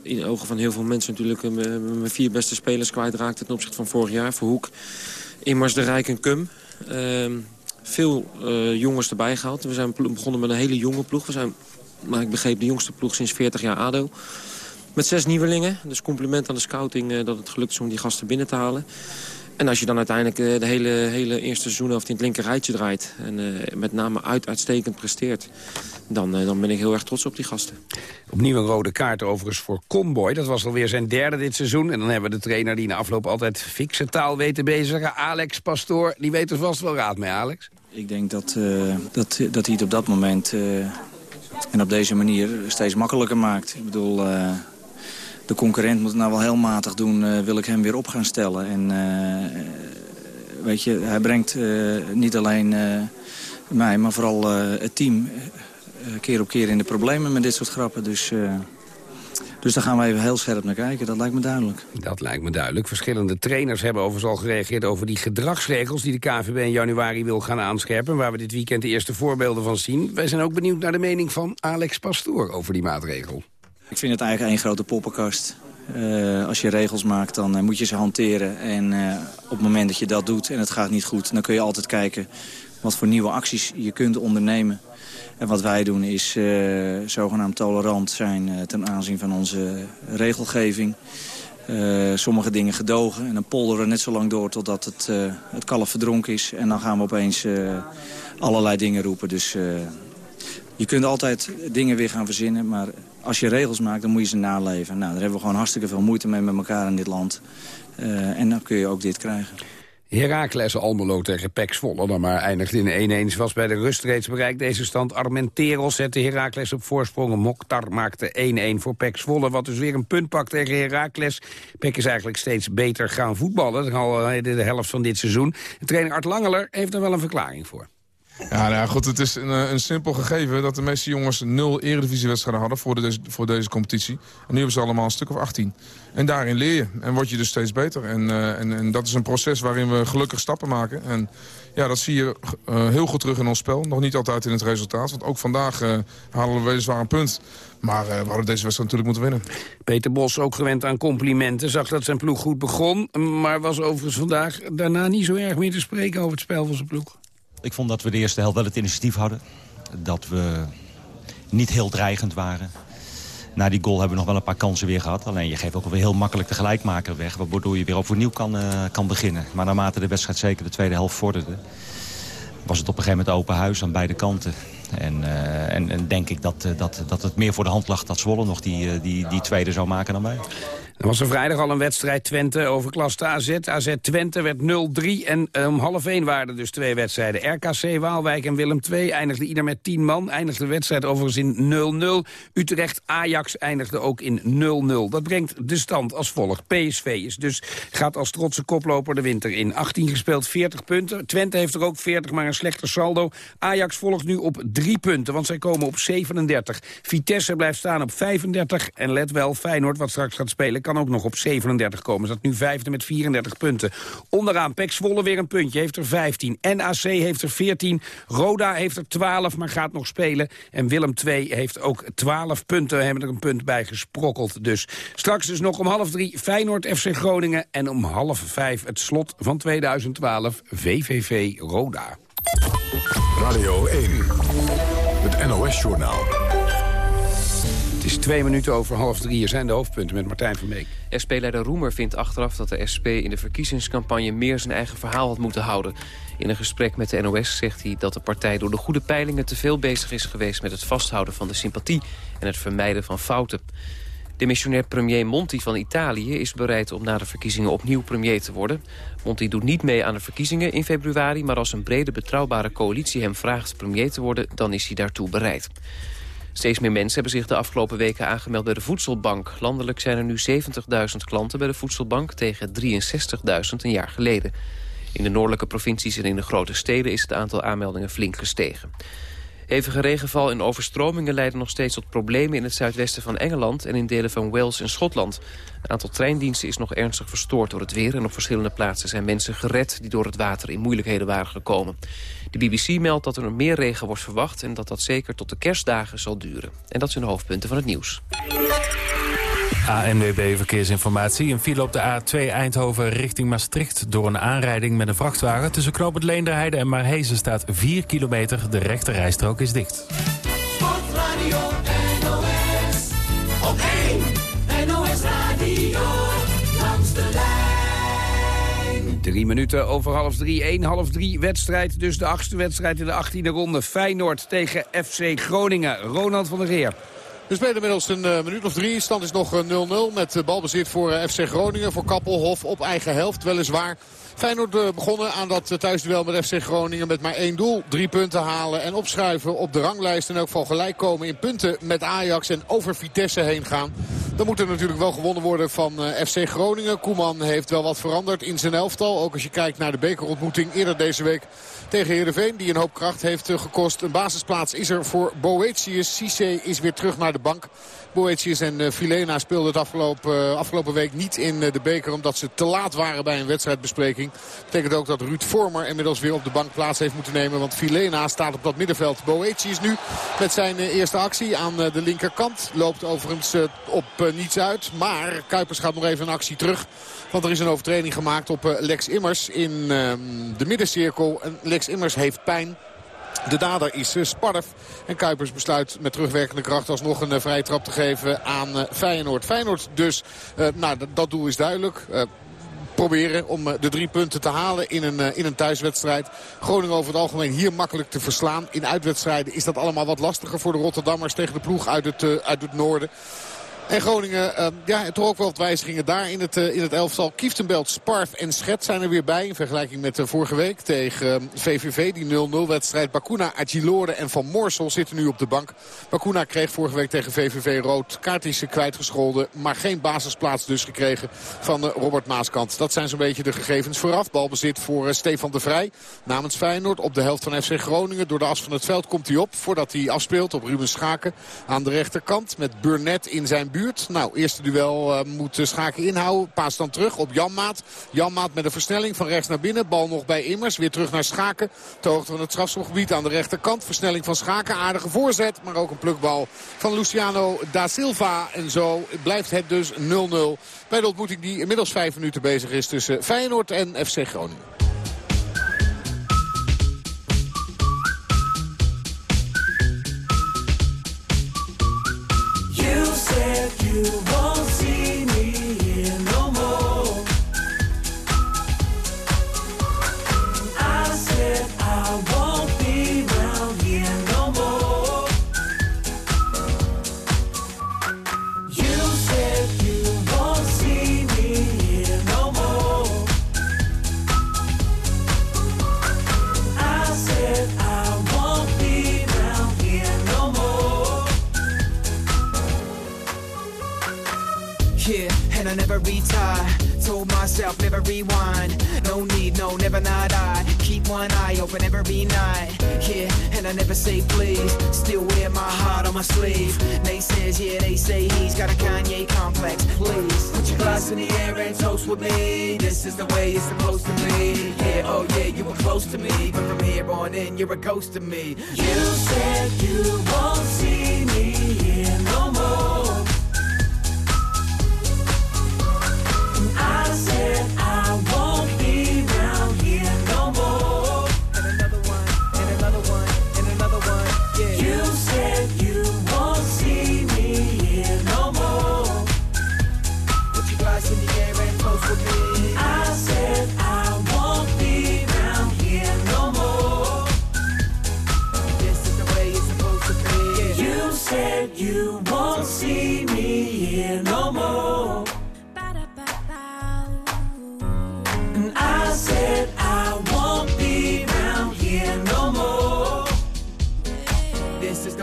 S21: in de ogen van heel veel mensen natuurlijk mijn vier beste spelers kwijtraakte ten opzichte van vorig jaar. Verhoek, Immers, De Rijk en Kum. Ehm, veel jongens erbij gehaald. We zijn begonnen met een hele jonge ploeg. We zijn, maar ik begreep, de jongste ploeg sinds 40 jaar ADO. Met zes nieuwelingen. Dus compliment aan de scouting uh, dat het gelukt is om die gasten binnen te halen. En als je dan uiteindelijk uh, de hele, hele eerste seizoen in het linker rijtje draait... en uh, met name uit uitstekend presteert... Dan, dan ben ik heel erg trots op die gasten.
S11: Opnieuw een rode kaart overigens voor Comboy. Dat was alweer zijn derde dit seizoen. En dan hebben we de trainer die na afloop altijd fikse taal weet te bezigen. Alex Pastoor, die weet er vast wel raad mee, Alex.
S22: Ik denk dat, dat, dat hij het op dat moment... en op deze manier steeds makkelijker maakt. Ik bedoel, de concurrent moet het nou wel heel matig doen, uh, wil ik hem weer op gaan stellen. En uh, weet je, hij brengt niet alleen mij, maar vooral het team keer op keer in de problemen met dit soort grappen. Dus, dus daar gaan we even heel scherp naar kijken, dat lijkt me duidelijk.
S11: Dat lijkt me duidelijk. Verschillende trainers hebben overigens al gereageerd over die gedragsregels... die de KVB in januari wil gaan aanscherpen... waar we dit weekend de eerste voorbeelden van zien. Wij zijn ook benieuwd naar de mening van Alex Pastoor over die maatregel.
S22: Ik vind het eigenlijk één grote poppenkast. Uh, als je regels maakt, dan uh, moet je ze hanteren. En uh, op het moment dat je dat doet en het gaat niet goed... dan kun je altijd kijken wat voor nieuwe acties je kunt ondernemen. En wat wij doen is zogenaamd tolerant zijn ten aanzien van onze regelgeving. sommige dingen gedogen en dan polderen net zo lang door totdat het, het kalf verdronken is. En dan gaan we opeens allerlei dingen roepen. Dus je kunt altijd dingen weer gaan verzinnen, maar als je regels maakt, dan moet je ze naleven. Nou, daar hebben we gewoon hartstikke veel moeite mee met elkaar in dit land. Uh, en dan kun je ook dit krijgen.
S11: Heracles Almelo tegen Pek Zwolle dan maar eindigt in 1-1. Was bij de rust reeds bereikt deze stand. Armenteros zette Heracles op voorsprong. Mokhtar maakte 1-1 voor Pek. Wat dus weer een punt pakt tegen Heracles. Pek is eigenlijk steeds beter gaan voetballen. Al de helft van dit seizoen. Trainer Art Langeler heeft er wel een verklaring voor.
S23: Ja, nou goed, het is een, eh, een, simpel gegeven dat de meeste jongens nul eredivisiewedstrijden hadden voor, deze, voor deze competitie. En nu hebben ze allemaal een stuk of 18. En daarin leer je en word je dus steeds beter. En, uh, en, en, dat is een proces waarin we gelukkig stappen maken. En ja, dat zie je uh, heel goed terug in ons spel. Nog niet altijd in het resultaat, want ook vandaag uh, halen we weliswaar een punt. Maar we hadden deze wedstrijd natuurlijk moeten winnen.
S11: Peter Bos, ook gewend aan complimenten, zag dat zijn ploeg goed begon. Maar was overigens vandaag daarna niet zo erg meer te spreken over het spel van zijn ploeg.
S24: Ik vond dat we de eerste helft wel het initiatief hadden. Dat we niet heel dreigend waren. Na die goal hebben we nog wel een paar kansen weer gehad. Alleen je geeft ook weer heel makkelijk de gelijkmaker weg. Waardoor je weer opnieuw kan, uh, kan beginnen. Maar naarmate de wedstrijd zeker de tweede helft vorderde... was het op een gegeven moment open huis aan beide kanten. En, uh, en, en, denk ik dat, uh, dat, dat het meer voor de hand lag dat Zwolle nog die, die, die tweede zou maken dan wij.
S11: Er was er vrijdag al een wedstrijd Twente overklaste AZ. AZ Twente werd 0-3 en eh, om half 1 waren er dus twee wedstrijden. RKC Waalwijk en Willem II eindigden ieder met 10 man. Eindigde de wedstrijd overigens in 0-0. Utrecht Ajax eindigde ook in 0-0. Dat brengt de stand als volgt. PSV is dus, gaat als trotse koploper de winter in. 18 gespeeld, 40 punten. Twente heeft er ook 40, maar een slechter saldo. Ajax volgt nu op 3 punten, want zij komen op 37. Vitesse blijft staan op 35. En let wel, Feyenoord, wat straks gaat spelen kan ook nog op 37 komen. Zat nu vijfde met 34 punten. Onderaan Pek Zwolle weer een puntje, heeft er 15. NAC heeft er 14. Roda heeft er 12, maar gaat nog spelen. En Willem II heeft ook 12 punten. hebben er een punt bij gesprokkeld. Dus straks dus nog om half drie Feyenoord FC Groningen. En om half vijf het slot van 2012 VVV Roda.
S9: Radio 1, het NOS-journaal.
S11: Het is twee minuten over half drie. Hier zijn de hoofdpunten met Martijn van Beek.
S25: SP-leider Roemer vindt achteraf dat de SP in de verkiezingscampagne... meer zijn eigen verhaal had moeten houden. In een gesprek met de NOS zegt hij dat de partij door de goede peilingen... te veel bezig is geweest met het vasthouden van de sympathie... en het vermijden van fouten. De missionair premier Monti van Italië is bereid om na de verkiezingen opnieuw premier te worden. Monti doet niet mee aan de verkiezingen in februari... maar als een brede betrouwbare coalitie hem vraagt premier te worden... dan is hij daartoe bereid. Steeds meer mensen hebben zich de afgelopen weken aangemeld bij de Voedselbank. Landelijk zijn er nu 70.000 klanten bij de Voedselbank tegen 63.000 een jaar geleden. In de noordelijke provincies en in de grote steden is het aantal aanmeldingen flink gestegen. Hevige regenval en overstromingen leiden nog steeds tot problemen in het zuidwesten van Engeland en in delen van Wales en Schotland. Een aantal treindiensten is nog ernstig verstoord door het weer en op verschillende plaatsen zijn mensen gered die door het water in moeilijkheden waren gekomen. De BBC meldt dat er meer regen wordt verwacht... en dat dat zeker tot de kerstdagen zal duren. En dat zijn de hoofdpunten van het nieuws.
S26: ANWB Verkeersinformatie. Een file op de A2 Eindhoven richting Maastricht... door een aanrijding met een vrachtwagen. Tussen Knoop het Leenderheide en Marhezen staat 4 kilometer. De rechte rijstrook is dicht.
S27: Sportradio NOS. Op 1 NOS Radio. Langs de lijn.
S11: Drie minuten over half drie, één half drie wedstrijd. Dus de achtste wedstrijd in de achttiende ronde. Feyenoord tegen FC Groningen. Ronald van der Geer.
S13: We spelen inmiddels een uh, minuut of drie. Stand is nog 0-0 uh, met uh, balbezit voor FC Groningen. Voor Kappelhof op eigen helft weliswaar. Feyenoord begonnen aan dat thuisduel met FC Groningen met maar één doel. Drie punten halen en opschuiven op de ranglijst. En ook van gelijk komen in punten met Ajax en over Vitesse heen gaan.
S28: Dan moet er natuurlijk wel gewonnen worden van eh, FC Groningen. Koeman heeft wel wat veranderd in zijn elftal. Ook als je kijkt naar de bekerontmoeting eerder deze week tegen Heerenveen. Die een hoop kracht heeft eh, gekost. Een basisplaats is er voor Boetius. Cisse is weer terug naar de bank. Boetius en uh, Filena speelden het afgelopen, uh, afgelopen week niet in uh, de beker... omdat ze te laat waren bij een wedstrijdbespreking. Dat betekent ook dat Ruud Vormer inmiddels weer op de bank plaats heeft moeten nemen. Want Filena staat op dat middenveld. Boetius nu met zijn eerste actie aan de linkerkant. Loopt overigens op niets uit. Maar Kuipers gaat nog even een actie terug. Want er is een overtreding gemaakt op Lex Immers in ehm, de middencirkel. En Lex Immers heeft pijn. De dader is uh, Sparf. En Kuipers besluit met terugwerkende kracht alsnog een uh, vrije trap te geven aan uh, Feyenoord. Feyenoord dus, nou dat doel is duidelijk proberen om de drie punten te halen in een, in een thuiswedstrijd. Groningen over het algemeen hier makkelijk te verslaan. In uitwedstrijden is dat allemaal wat lastiger voor de Rotterdammers tegen de ploeg uit het, uit het noorden. En Groningen, uh, ja, toch ook wel wat wijzigingen daar in het, uh, in het elftal. Kieftenbelt, Sparf en Schet zijn er weer bij. In vergelijking met uh, vorige week tegen VVV. Die 0-0 wedstrijd. Bakuna, Agilore en Van Moorsel zitten nu op de bank. Bakuna kreeg vorige week tegen VVV rood. Kaart is kwijtgescholden. Maar geen basisplaats dus gekregen van Robert Maaskant. Dat zijn zo'n beetje de gegevens vooraf. Balbezit voor Stefan de Vrij. Namens Feyenoord op de helft van FC Groningen. Door de as van het veld komt hij op. Voordat hij afspeelt op Ruben Schaken. Aan de rechterkant met Burnett in zijn buurt. Nou, eerste duel uh, moet Schaken inhouden. Paas dan terug op Janmaat. Janmaat met een versnelling van rechts naar binnen. Bal nog bij Immers. Weer terug naar Schaken. Ter hoogte van het strafschopgebied aan de rechterkant. Versnelling van Schaken. Aardige voorzet. Maar ook een plukbal van Luciano da Silva. En zo blijft het dus 0-0 bij de ontmoeting die inmiddels vijf minuten bezig is tussen Feyenoord en FC Groningen.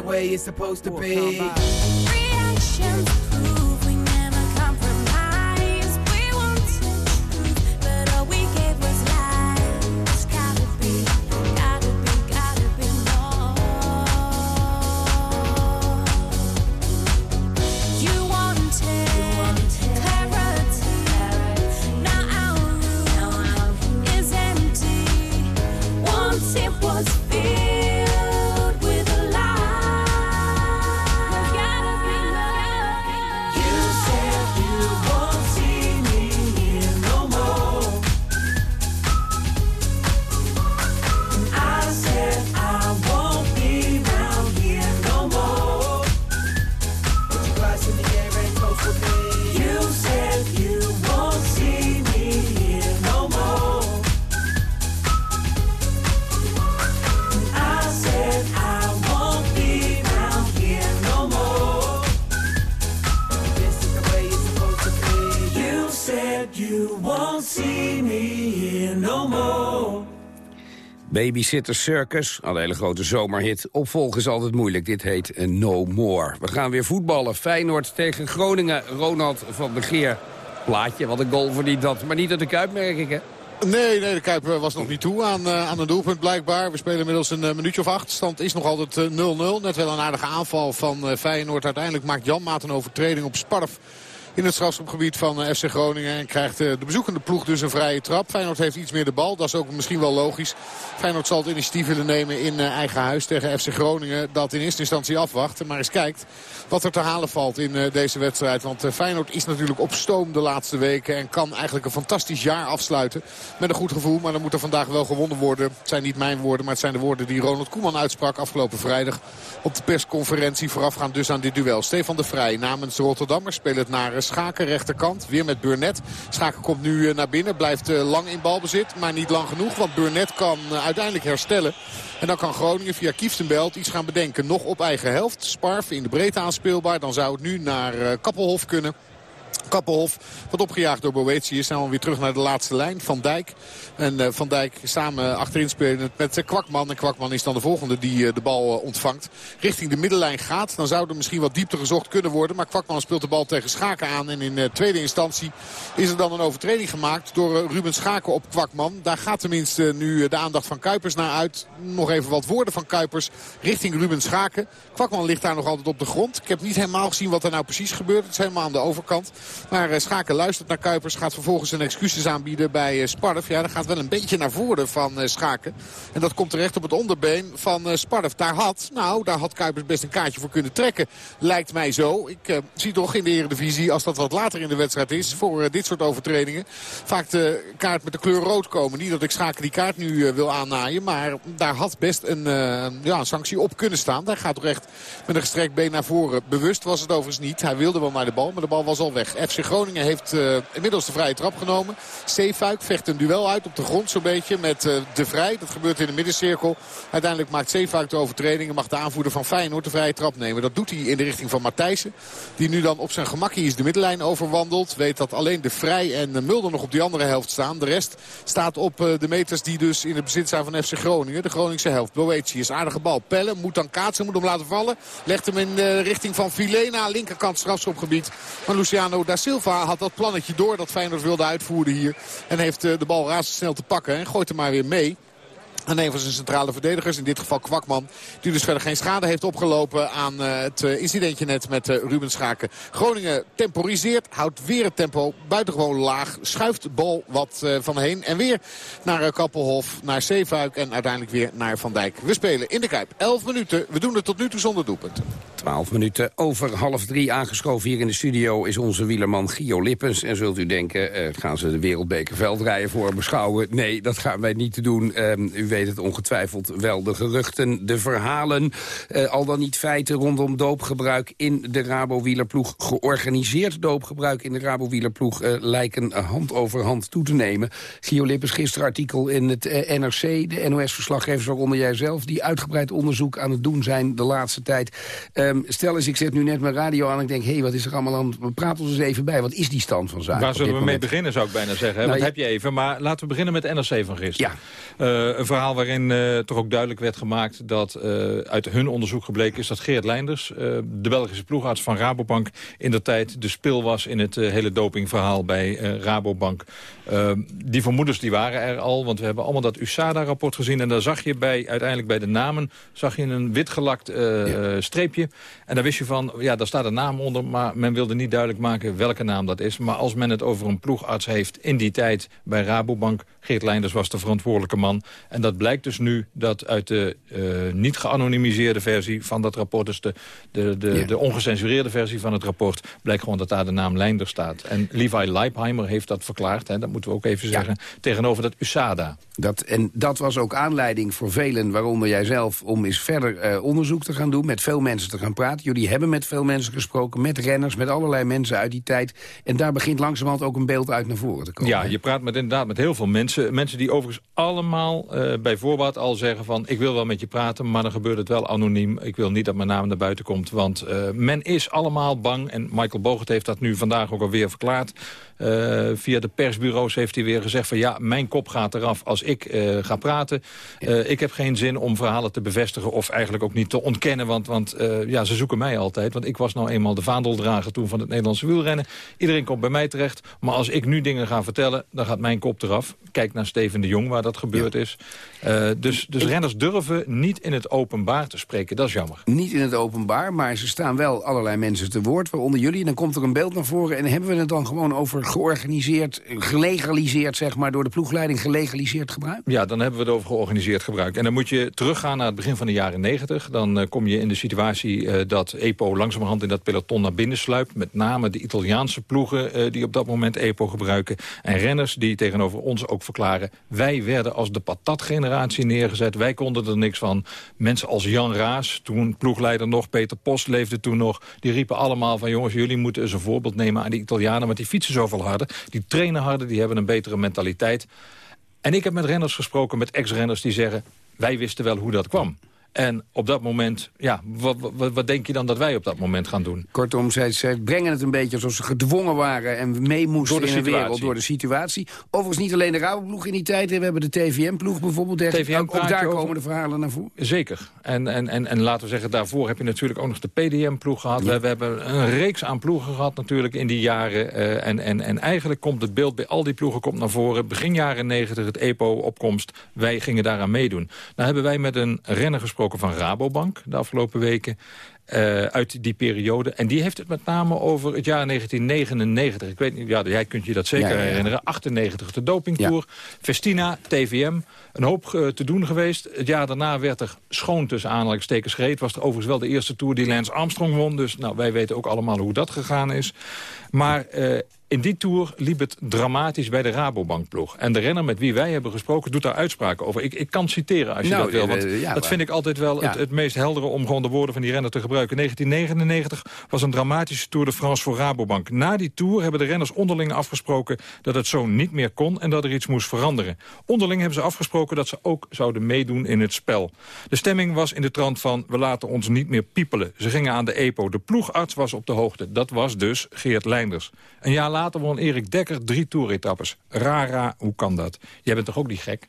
S29: Way it's supposed to be.
S27: Reactions
S11: Babysitter Circus, al een hele grote zomerhit. Opvolgen is altijd moeilijk, dit heet eh, No More. We gaan weer voetballen. Feyenoord tegen Groningen. Ronald van der Geer. Plaatje, wat een goal verdient dat. Maar niet uit de Kuip, merk ik, hè?
S28: Nee, nee, de Kuip eh, was nog niet toe aan, eh, aan een doelpunt blijkbaar. We spelen inmiddels een minuutje of acht. Stand is nog altijd eh, 0-0. Net wel een aardige aanval van Feyenoord. Uiteindelijk maakt Jan Maat een overtreding op Sparf in het strafschopgebied van eh, FC Groningen. En krijgt eh, de bezoekende ploeg dus een vrije trap. Feyenoord heeft iets meer de bal. Dat is ook misschien wel logisch. Feyenoord zal het initiatief willen nemen in eh, eigen huis tegen FC Groningen. Dat in eerste instantie afwacht. Maar eens kijkt wat er te halen valt in deze wedstrijd. Want Feyenoord is natuurlijk op stoom de laatste weken. En kan eigenlijk een fantastisch jaar afsluiten. Met een goed gevoel. Maar dan moet er vandaag wel gewonnen worden. Het zijn niet mijn woorden. Maar het zijn de woorden die Ronald Koeman uitsprak afgelopen vrijdag. Op de persconferentie voorafgaand dus aan dit duel. Stefan de Vrij namens de Rotterdammers speelt het naar Schaken rechterkant. Weer met Burnett. Schaken komt nu eh, naar binnen. Blijft eh, lang in balbezit. Maar niet lang genoeg. Want Burnett kan eh, uiteindelijk herstellen. En dan kan Groningen via Kieftenbelt iets gaan bedenken. Nog op eigen helft. Sparf in de breedte aanspeelbaar. Dan zou het nu naar Kappelhof kunnen. Kappelhof, wat opgejaagd door Boetius. Zijn we weer terug naar de laatste lijn. Van Dijk. En eh, Van Dijk samen achterin spelen met eh, Kwakman. En Kwakman is dan de volgende die eh, de bal ontvangt. Richting de middenlijn gaat. Dan zou er misschien wat diepte gezocht kunnen worden. Maar Kwakman speelt de bal tegen Schaken aan. En in tweede instantie is er dan een overtreding gemaakt door Ruben Schaken op Kwakman. Daar gaat tenminste nu de aandacht van Kuipers naar uit. Nog even wat woorden van Kuipers richting Ruben Schaken. Kwakman ligt daar nog altijd op de grond. Ik heb niet helemaal gezien wat er nou precies gebeurt. Het is helemaal aan de overkant. Maar eh, Schaken luistert naar Kuipers. Gaat vervolgens zijn excuses aanbieden bij eh, Sparf. Ja, dat gaat wel een beetje naar voren van eh, Schaken. En dat komt terecht op het onderbeen van Sparf. Daar had, nou, daar had Kuipers best een kaartje voor kunnen trekken. Lijkt mij zo. Ik zie toch in de Eredivisie, als dat wat later in de wedstrijd is... voor dit soort overtredingen, vaak de kaart met de kleur rood komen. Niet dat ik Schaken die kaart nu wil aannaaien. Maar daar had best een, ja, een sanctie op kunnen staan. Daar gaat toch met een gestrekt been naar voren. Bewust was het overigens niet. Hij wilde wel naar de bal, maar de bal was al weg. FC Groningen heeft eh, inmiddels de vrije trap genomen. Zeefuik vecht een duel uit op de grond zo'n beetje met eh, De Vrij. Dat gebeurt in de middencirkel. Uiteindelijk maakt Zeefuik de overtreding en mag de aanvoerder van Feyenoord de vrije trap nemen. Dat doet hij in de richting van Matthijssen. Die nu dan op zijn gemakkie is de middenlijn overwandelt. Weet dat alleen De Vrij en eh, Mulder nog op die andere helft staan. De rest staat op de meters die dus in het bezit zijn van FC Groningen. De Groningse helft. Boetius, aardige bal. Pellen moet dan kaatsen, moet hem laten vallen. Legt hem in de richting van Vilena. Linkerkant strafschopgebied. Maar Luciano da Silva had dat plannetje door dat Feyenoord wilde uitvoeren hier. En heeft eh, de bal razendsnel te pakken en gooit hem maar weer mee. Aan een van zijn centrale verdedigers. In dit geval Kwakman. Die dus verder geen schade heeft opgelopen aan eh, het eh, incidentje net met eh, Ruben Schaken. Groningen temporiseert. Houdt weer het tempo buitengewoon laag. Schuift de bal wat van heen. En weer naar Kappelhof. Naar Zeefuik. En uiteindelijk weer naar Van Dijk. We spelen in de Kuip. 11 minuten. We doen het tot nu toe zonder doelpunten.
S11: 12 minuten over half drie aangeschoven hier in de studio is onze wielerman Gio Lippens. En zult u denken, gaan ze de wereldbeker veldrijden voor beschouwen? Nee, dat gaan wij niet doen. Ehm, u weet het ongetwijfeld wel. De geruchten, de verhalen, eh, al dan niet feiten rondom doopgebruik in de Rabo-wielerploeg. Georganiseerd doopgebruik in de Rabo-wielerploeg eh, lijken hand over hand toe te nemen. Gio Lippens, gisteren artikel in het eh, NRC, de NOS-verslaggevers waaronder jij zelf... die uitgebreid onderzoek aan het doen zijn de laatste tijd. Ehm, stel eens, ik zet nu net mijn radio aan en ik denk... hé, hey, wat is er allemaal aan? We praten ons eens even bij. Wat is die stand van zaken?
S30: Waar zullen we mee beginnen, zou ik bijna zeggen. Hè?
S11: Nou,
S30: Wat
S11: je-
S30: heb je even? Maar laten we beginnen met NRC van gisteren. Eh, een verhaal waarin eh, toch ook duidelijk werd gemaakt... dat eh, uit hun onderzoek gebleken is dat Geert Leinders... eh, de Belgische ploegarts van Rabobank... in de tijd de spil was in het hele dopingverhaal bij Rabobank. Eh, die vermoedens die waren er al, want we hebben allemaal dat USADA-rapport gezien... en daar zag je bij, uiteindelijk bij de namen zag je een witgelakt eh, streepje. En daar wist je van, ja, daar staat een naam onder... maar men wilde niet duidelijk maken welke naam dat is. Maar als men het over een ploegarts heeft in die tijd bij Rabobank... Geert Leinders was de verantwoordelijke man. En dat blijkt dus nu dat uit de eh, niet geanonimiseerde versie van dat rapport... dus de, de, de,
S11: Ja.
S30: de ongecensureerde versie van het rapport... blijkt gewoon dat daar de naam Leinders staat. En Levi Leipheimer heeft dat verklaard, hè, dat moeten we ook even zeggen... tegenover dat USADA.
S11: Dat, en dat was ook aanleiding voor velen, waaronder jij zelf... om eens verder eh, onderzoek te gaan doen, met veel mensen te gaan gaan praten. Jullie hebben met veel mensen gesproken, met renners, met allerlei mensen uit die tijd. En daar begint langzamerhand ook een beeld uit naar voren te komen.
S30: Ja, je praat met, inderdaad met heel veel mensen. Mensen die overigens allemaal eh, bij voorbaat al zeggen van... ik wil wel met je praten, maar dan gebeurt het wel anoniem. Ik wil niet dat mijn naam naar buiten komt. Want eh, men is allemaal bang. En Michael Bogert heeft dat nu vandaag ook alweer verklaard. Eh, via de persbureaus heeft hij weer gezegd van... ja, mijn kop gaat eraf als ik eh, ga praten. Eh, ik heb geen zin om verhalen te bevestigen... of eigenlijk ook niet te ontkennen. Want, want ja, ze zoeken mij altijd. Want ik was nou eenmaal de vaandeldrager toen van het Nederlandse wielrennen. Iedereen komt bij mij terecht. Maar als ik nu dingen ga vertellen, dan gaat mijn kop eraf. Kijk naar Steven de Jong, waar dat gebeurd is. Dus dus renners durven niet in het openbaar te spreken. Dat is jammer.
S11: Niet in het openbaar, maar ze staan wel allerlei mensen te woord, waaronder jullie. En dan komt er een beeld naar voren en hebben we het dan gewoon over georganiseerd, gelegaliseerd, zeg maar, door de ploegleiding gelegaliseerd gebruik?
S30: Ja, dan hebben we het over georganiseerd gebruik. En dan moet je teruggaan naar het begin van de jaren 90. Dan eh, kom je in de situatie eh, dat EPO langzamerhand in dat peloton naar binnen sluipt. Met name de Italiaanse ploegen eh, die op dat moment EPO gebruiken. En renners die tegenover ons ook verklaren... wij werden als de patatgeneratie neergezet. Wij konden er niks van. Mensen als Jan Raas, toen ploegleider nog, Peter Post leefde toen nog... die riepen allemaal van jongens, jullie moeten eens een voorbeeld nemen aan die Italianen... want die fietsen harder, die trainen harder, die hebben een betere mentaliteit. En ik heb met renners gesproken, met ex-renners die zeggen... wij wisten wel hoe dat kwam. En op dat moment, ja, wat, wat, wat denk je dan dat wij op dat moment gaan doen?
S11: Kortom, zij, zij brengen het een beetje alsof ze gedwongen waren... en mee moesten in de wereld door de situatie. Overigens niet alleen de Rabobank in die tijd. We hebben de TVM-ploeg bijvoorbeeld.
S30: TVM
S11: ook, ook daar
S30: over.
S11: komen de verhalen naar voren.
S30: Zeker. En, en, en, en laten we zeggen, daarvoor heb je natuurlijk ook nog de PDM-ploeg gehad. We, we hebben een reeks aan ploegen gehad natuurlijk in die jaren. eh, en, en, en eigenlijk komt het beeld bij al die ploegen komt naar voren. Begin jaren 90, het EPO-opkomst. Wij gingen daaraan meedoen. Nou hebben wij met een renner gesproken van Rabobank de afgelopen weken. eh, uit die periode. En die heeft het met name over het jaar 1999. Ik weet niet, ja, jij kunt je dat zeker
S11: Ja, ja, ja.
S30: herinneren. 98, de dopingtour. Festina, TVM. Een hoop eh, te doen geweest. Het jaar daarna werd er schoon tussen aanhalingstekens gereden. Was er overigens wel de eerste tour die Lance Armstrong won. Dus nou, wij weten ook allemaal hoe dat gegaan is. Maar eh, in die tour liep het dramatisch bij de Rabobankploeg. En de renner met wie wij hebben gesproken doet daar uitspraken over. Ik, ik kan citeren als je
S11: Nou,
S30: dat wil. Want
S11: eh, ja,
S30: dat vind ik altijd wel
S11: Ja.
S30: het, het meest heldere om gewoon de woorden van die renner te gebruiken. 1999 was een dramatische Tour de France voor Rabobank. Na die Tour hebben de renners onderling afgesproken dat het zo niet meer kon en dat er iets moest veranderen. Onderling hebben ze afgesproken dat ze ook zouden meedoen in het spel. De stemming was in de trant van we laten ons niet meer piepelen. Ze gingen aan de EPO. De ploegarts was op de hoogte. Dat was dus Geert Leinders. Een jaar later won Erik Dekker drie toeretappes. Rara, hoe kan dat? Jij bent toch ook niet gek?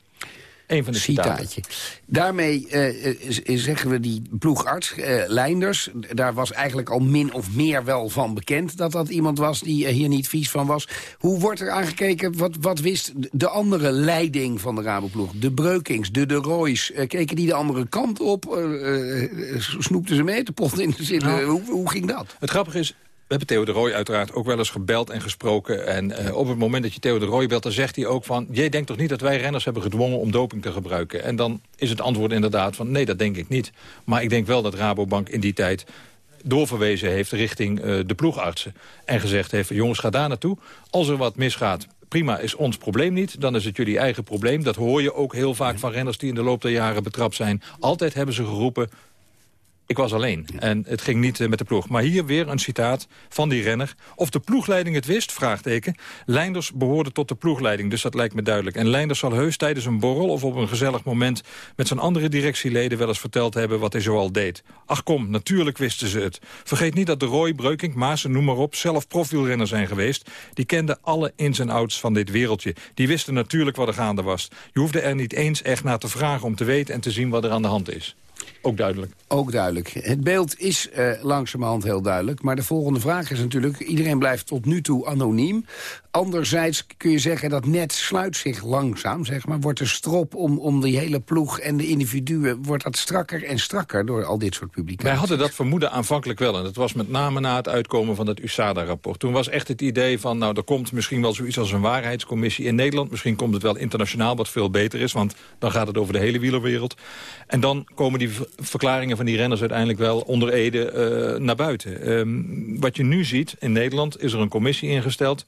S30: Een van de citaten.
S11: Citaatje. Daarmee eh, eh, z- zeggen we die ploegarts, eh, Leinders... daar was eigenlijk al min of meer wel van bekend... dat dat iemand was die eh, hier niet vies van was. Hoe wordt er aangekeken, wat, wat wist de andere leiding van de Raboploeg? De Breukings, de De Roys, eh, keken die de andere kant op? Eh, eh, snoepten ze mee, de pot in de zin?
S30: Nou.
S11: Eh, hoe, hoe ging dat?
S30: Het grappige is, we hebben Theo de Roy uiteraard ook wel eens gebeld en gesproken. En eh, op het moment dat je Theo de Roy belt, dan zegt hij ook van... jij denkt toch niet dat wij renners hebben gedwongen om doping te gebruiken? En dan is het antwoord inderdaad van nee, dat denk ik niet. Maar ik denk wel dat Rabobank in die tijd doorverwezen heeft richting eh, de ploegartsen. En gezegd heeft, jongens, ga daar naartoe. Als er wat misgaat, prima, is ons probleem niet. Dan is het jullie eigen probleem. Dat hoor je ook heel vaak van renners die in de loop der jaren betrapt zijn. Altijd hebben ze geroepen, ik was alleen. En het ging niet eh, met de ploeg. Maar hier weer een citaat van die renner. Of de ploegleiding het wist, vraagteken. Leinders behoorde tot de ploegleiding, dus dat lijkt me duidelijk. En Leinders zal heus tijdens een borrel of op een gezellig moment... met zijn andere directieleden wel eens verteld hebben wat hij zoal deed. Ach kom, natuurlijk wisten ze het. Vergeet niet dat de Roy, Breukink, Maassen, noem maar op... zelf profielrenner zijn geweest. Die kenden alle ins en outs van dit wereldje. Die wisten natuurlijk wat er gaande was. Je hoefde er niet eens echt naar te vragen om te weten... en te zien wat er aan de hand is. Ook duidelijk.
S11: Ook duidelijk. Het beeld is eh, langzamerhand heel duidelijk. Maar de volgende vraag is natuurlijk... iedereen blijft tot nu toe anoniem. Anderzijds kun je zeggen dat net sluit zich langzaam. Zeg maar. Wordt de strop om, om die hele ploeg en de individuen... wordt dat strakker en strakker door al dit soort publicaties.
S30: Wij hadden dat vermoeden aanvankelijk wel. En dat was met name na het uitkomen van het USADA-rapport. Toen was echt het idee van, nou, er komt misschien wel zoiets als een waarheidscommissie in Nederland. Misschien komt het wel internationaal, wat veel beter is. Want dan gaat het over de hele wielerwereld. En dan komen die verklaringen van die renners uiteindelijk wel onder Ede eh, naar buiten. Ehm, wat je nu ziet in Nederland is er een commissie ingesteld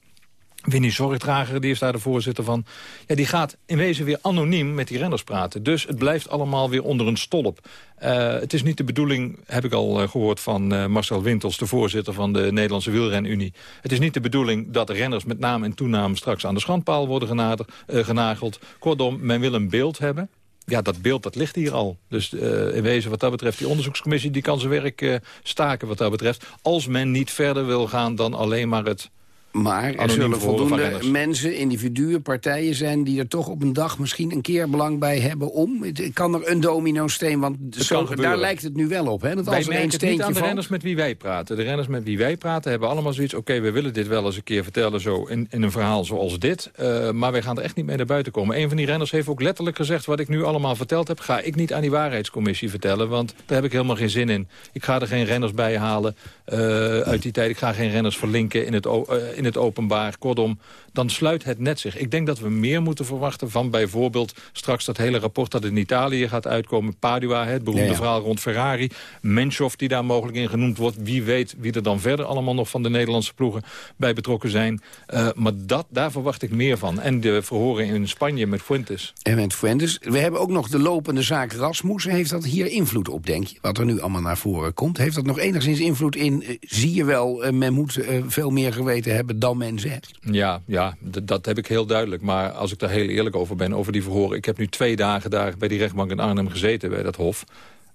S30: Winnie Zorgdrager, die is daar de voorzitter van. Ja, die gaat in wezen weer anoniem met die renners praten. Dus het blijft allemaal weer onder een stolp. Eh, het is niet de bedoeling, heb ik al eh, gehoord van Marcel Wintels... de voorzitter van de Nederlandse Wielrenunie. Het is niet de bedoeling dat de renners met naam en toenaam... straks aan de schandpaal worden genageld. Kortom, men wil een beeld hebben. Ja, dat beeld dat ligt hier al. Dus eh, in wezen wat dat betreft, die onderzoekscommissie... die kan zijn werk eh, staken wat dat betreft. Als men niet verder wil gaan dan alleen maar het...
S11: Maar er zullen voldoende mensen, individuen, partijen zijn... die er toch op een dag misschien een keer belang bij hebben om. Het- Kan er een domino-steen, want zo, daar lijkt het nu wel op. Hè? Dat
S30: Wij
S11: als er
S30: merken het niet
S11: steentje
S30: aan de renners met wie wij praten. De renners met wie wij praten hebben allemaal zoiets... oké, we willen dit wel eens een keer vertellen zo in, in een verhaal zoals dit. eh, maar wij gaan er echt niet mee naar buiten komen. Een van die renners heeft ook letterlijk gezegd... wat ik nu allemaal verteld heb, ga ik niet aan die waarheidscommissie vertellen. Want daar heb ik helemaal geen zin in. Ik ga er geen renners bij halen eh, uit die tijd. Ik ga geen renners verlinken in het, eh, in het openbaar. Kortom, dan sluit het net zich. Ik denk dat we meer moeten verwachten van bijvoorbeeld... straks dat hele rapport dat in Italië gaat uitkomen. Padua, het beroemde
S11: Ja, ja.
S30: verhaal rond Ferrari. Menschhoff die daar mogelijk in genoemd wordt. Wie weet wie er dan verder allemaal nog van de Nederlandse ploegen bij betrokken zijn. Eh, maar dat, daar verwacht ik meer van. En de verhoren in Spanje met Fuentes.
S11: En met Fuentes. We hebben ook nog de lopende zaak Rasmussen. Heeft dat hier invloed op, denk je? Wat er nu allemaal naar voren komt. Heeft dat nog enigszins invloed in... eh, zie je wel, eh, men moet veel meer geweten hebben dan men zegt?
S30: Ja, ja d- dat heb ik heel duidelijk. Maar als ik daar heel eerlijk over ben, over die verhoren... ik heb nu twee dagen daar bij die rechtbank in Arnhem gezeten, bij dat hof...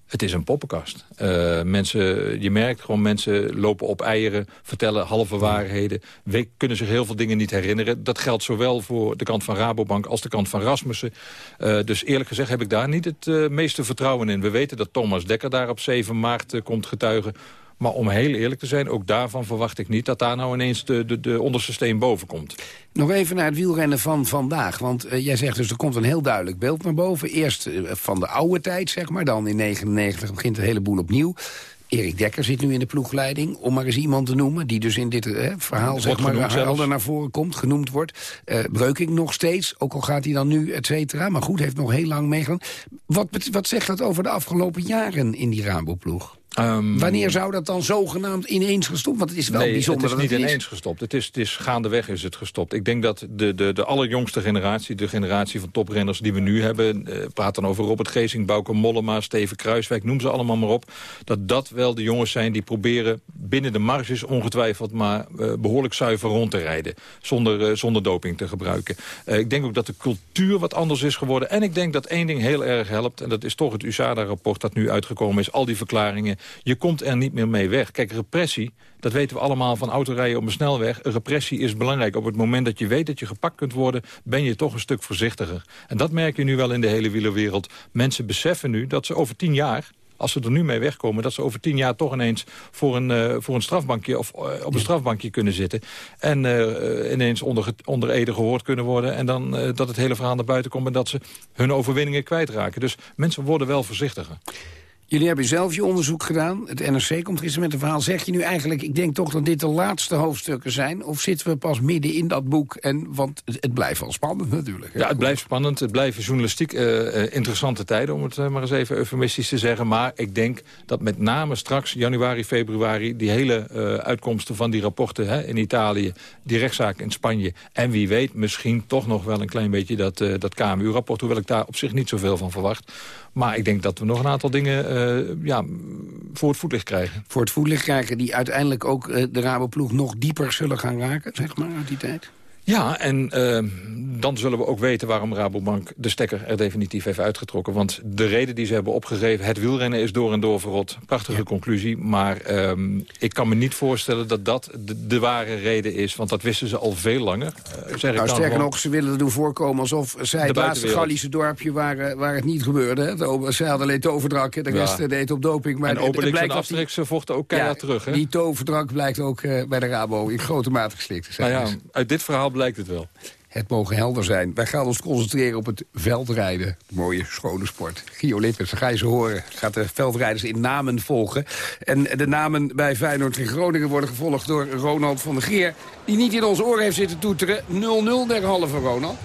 S30: Het is een poppenkast. Eh, mensen, je merkt gewoon, mensen lopen op eieren, vertellen halve waarheden. We kunnen zich heel veel dingen niet herinneren. Dat geldt zowel voor de kant van Rabobank als de kant van Rasmussen. Eh, dus eerlijk gezegd heb ik daar niet het eh, meeste vertrouwen in. We weten dat Thomas Dekker daar op 7 maart komt getuigen. Maar om heel eerlijk te zijn, ook daarvan verwacht ik niet... dat daar nou ineens de, de, de onderste steen boven komt.
S11: Nog even naar het wielrennen van vandaag. Want eh, jij zegt dus er komt een heel duidelijk beeld naar boven. Eerst eh, van de oude tijd, zeg maar. Dan in 99 begint de hele boel opnieuw. Erik Dekker zit nu in de ploegleiding, om maar eens iemand te noemen... die dus in dit eh, verhaal
S30: Wordt
S11: zeg maar, helder naar voren komt, genoemd wordt. Eh Breuking nog steeds, ook al gaat hij dan nu, et cetera. Maar goed, heeft nog heel lang meegedaan. Wat, wat zegt dat over de afgelopen jaren in die Rabo-ploeg? Wanneer zou dat dan zogenaamd ineens gestopt? Want het is wel
S30: nee,
S11: bijzonder
S30: het is niet ineens gestopt. Het is, het is gaandeweg is het gestopt. Ik denk dat de, de, de allerjongste generatie, de generatie van toprenners die we nu hebben... eh, praat dan over Robert Geesing, Bouke Mollema, Steven Kruiswijk... noem ze allemaal maar op. Dat dat wel de jongens zijn die proberen binnen de marges ongetwijfeld... maar eh, behoorlijk zuiver rond te rijden. Zonder, eh, zonder doping te gebruiken. Ik denk ook dat de cultuur wat anders is geworden. En ik denk dat één ding heel erg helpt. En dat is toch het USADA-rapport dat nu uitgekomen is. Al die verklaringen. Je komt er niet meer mee weg. Kijk, repressie, dat weten we allemaal van autorijden op een snelweg. Repressie is belangrijk. Op het moment dat je weet dat je gepakt kunt worden... ben je toch een stuk voorzichtiger. En dat merk je nu wel in de hele wielerwereld. Mensen beseffen nu dat ze over tien jaar als ze er nu mee wegkomen... dat ze over tien jaar toch ineens voor een, eh, voor een strafbankje of eh, op een strafbankje kunnen zitten. En eh, ineens onder, onder ede gehoord kunnen worden. En dan dat het hele verhaal naar buiten komt... en dat ze hun overwinningen kwijtraken. Dus mensen worden wel voorzichtiger.
S11: Jullie hebben zelf je onderzoek gedaan. Het NRC komt gisteren met een verhaal. Zeg je nu eigenlijk, ik denk toch dat dit de laatste hoofdstukken zijn? Of zitten we pas midden in dat boek? En, want het, blijft wel spannend natuurlijk. hè?
S30: Ja, het blijft spannend. Het blijven journalistiek eh, eh, interessante tijden, om het eh, maar eens even eufemistisch te zeggen. Maar ik denk dat met name straks, januari, februari... die hele uitkomsten van die rapporten hè, in Italië... die rechtszaak in Spanje... en wie weet misschien toch nog wel een klein beetje dat, dat KMU-rapport... hoewel ik daar op zich niet zoveel van verwacht. Maar ik denk dat we nog een aantal dingen eh, ja, voor het voetlicht krijgen.
S11: Voor het voetlicht krijgen die uiteindelijk ook eh, de Raboploeg nog dieper zullen gaan raken, zeg maar, uit die tijd.
S30: Ja, en eh, dan zullen we ook weten waarom Rabobank de stekker er definitief heeft uitgetrokken. Want de reden die ze hebben opgegeven, het wielrennen is door en door verrot. Prachtige conclusie, maar ehm, ik kan me niet voorstellen dat dat de, de ware reden is. Want dat wisten ze al veel langer. Eh, zeg
S11: Nou, sterker nog, ze willen er doen voorkomen alsof zij het laatste. Gallische dorpje waar, eh, waar het niet gebeurde. Zij hadden alleen toverdrank en de rest eh, deed op doping. Maar
S30: en Obelix en
S11: die-
S30: Asterix vochten ook keihard terug. Hè?
S11: Die toverdrank blijkt ook bij de Rabo in grote mate geslikt te zijn.
S30: Nou ja, uit dit verhaal blijkt het wel.
S11: Het mogen helder zijn. Wij gaan ons concentreren op het veldrijden. Mooie, schone sport. Gio Lippens, ga je ze horen. Gaat de veldrijders in namen volgen. En de namen bij Feyenoord in Groningen worden gevolgd door Ronald van der Geer... die niet in ons oor heeft zitten toeteren. 0-0 derhalve, Ronald.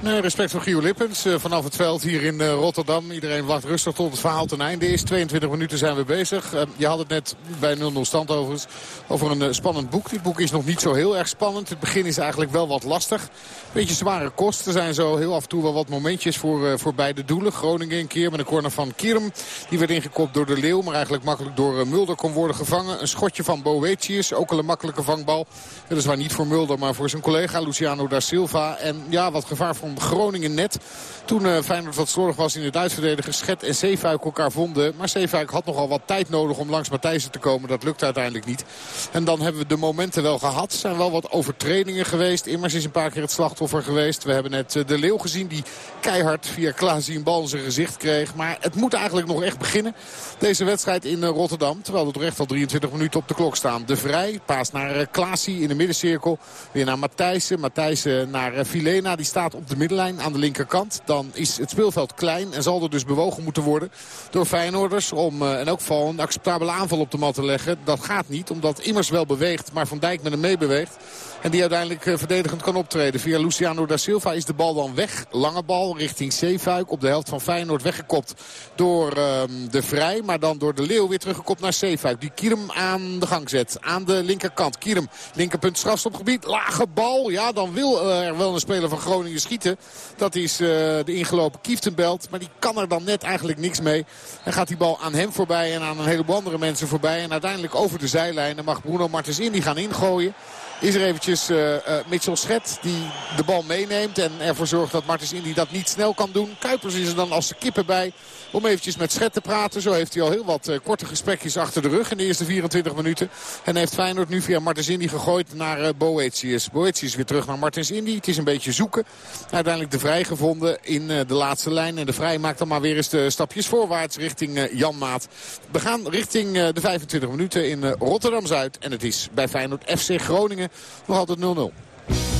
S28: Nee, respect voor Gio Lippens eh, vanaf het veld hier in eh, Rotterdam. Iedereen wacht rustig tot het verhaal ten einde is. 22 minuten zijn we bezig. Eh, je had het net bij 0-0 stand overigens over een spannend boek. Dit boek is nog niet zo heel erg spannend. Het begin is eigenlijk wel wat lastig. Beetje zware kosten. Er zijn zo heel af en toe wel wat momentjes voor, voor beide doelen. Groningen een keer met een corner van Kierm. Die werd ingekopt door de Leeuw. Maar eigenlijk makkelijk door Mulder kon worden gevangen. Een schotje van Boetius. Ook al een makkelijke vangbal. Weliswaar niet voor Mulder, maar voor zijn collega Luciano da Silva. En ja, wat gevaar Groningen net. Toen uh, Feyenoord wat slordig was in het uitverdedigen. Schet en Zeefuik elkaar vonden. Maar Zeefuik had nogal wat tijd nodig om langs Matthijsen te komen. Dat lukte uiteindelijk niet. En dan hebben we de momenten wel gehad. Er zijn wel wat overtredingen geweest. Immers is een paar keer het slachtoffer geweest. We hebben net uh, de Leeuw gezien die keihard via Klaasie een bal in zijn gezicht kreeg. Maar het moet eigenlijk nog echt beginnen. Deze wedstrijd in uh, Rotterdam. Terwijl er toch echt al 23 minuten op de klok staan. De Vrij paast naar Klaasie in de middencirkel. Weer naar Matthijsen. Matthijsen naar Filena. Die staat op de middenlijn aan de linkerkant. Dan is het speelveld klein en zal er dus bewogen moeten worden door Feyenoorders. Om uh, in elk geval een acceptabele aanval op de mat te leggen. Dat gaat niet, omdat Immers wel beweegt, maar Van Dijk met hem meebeweegt. En die uiteindelijk uh, verdedigend kan optreden. Via Luciano da Silva is de bal dan weg. Lange bal richting Zeefuik. Op de helft van Feyenoord weggekopt door uh, de Vrij. Maar dan door de Leeuw weer teruggekopt naar Zeefuik. Die Kierm aan de gang zet. Aan de linkerkant. Kierm, linkerpunt strafstopgebied. Lage bal. Ja, dan wil er wel een speler van Groningen schieten. Dat is uh, de ingelopen Kieftenbelt. Maar die kan er dan net eigenlijk niks mee. En gaat die bal aan hem voorbij en aan een heleboel andere mensen voorbij. En uiteindelijk over de zijlijn. En mag Bruno Martens in die gaan ingooien is er eventjes uh, uh, Mitchell Schet die de bal meeneemt. En ervoor zorgt dat Martens Indy dat niet snel kan doen. Kuipers is er dan als de kippen bij om eventjes met Schet te praten. Zo heeft hij al heel wat uh, korte gesprekjes achter de rug in de eerste 24 minuten. En heeft Feyenoord nu via Martens Indy gegooid naar uh, Boetius. Boetius weer terug naar Martens Indy. Het is een beetje zoeken. Uiteindelijk de Vrij gevonden in de laatste lijn. En de Vrij maakt dan maar weer eens de stapjes voorwaarts richting Jan Maat. We gaan richting de 25 minuten in Rotterdam-Zuid. En het is bij Feyenoord FC Groningen nog altijd 0-0.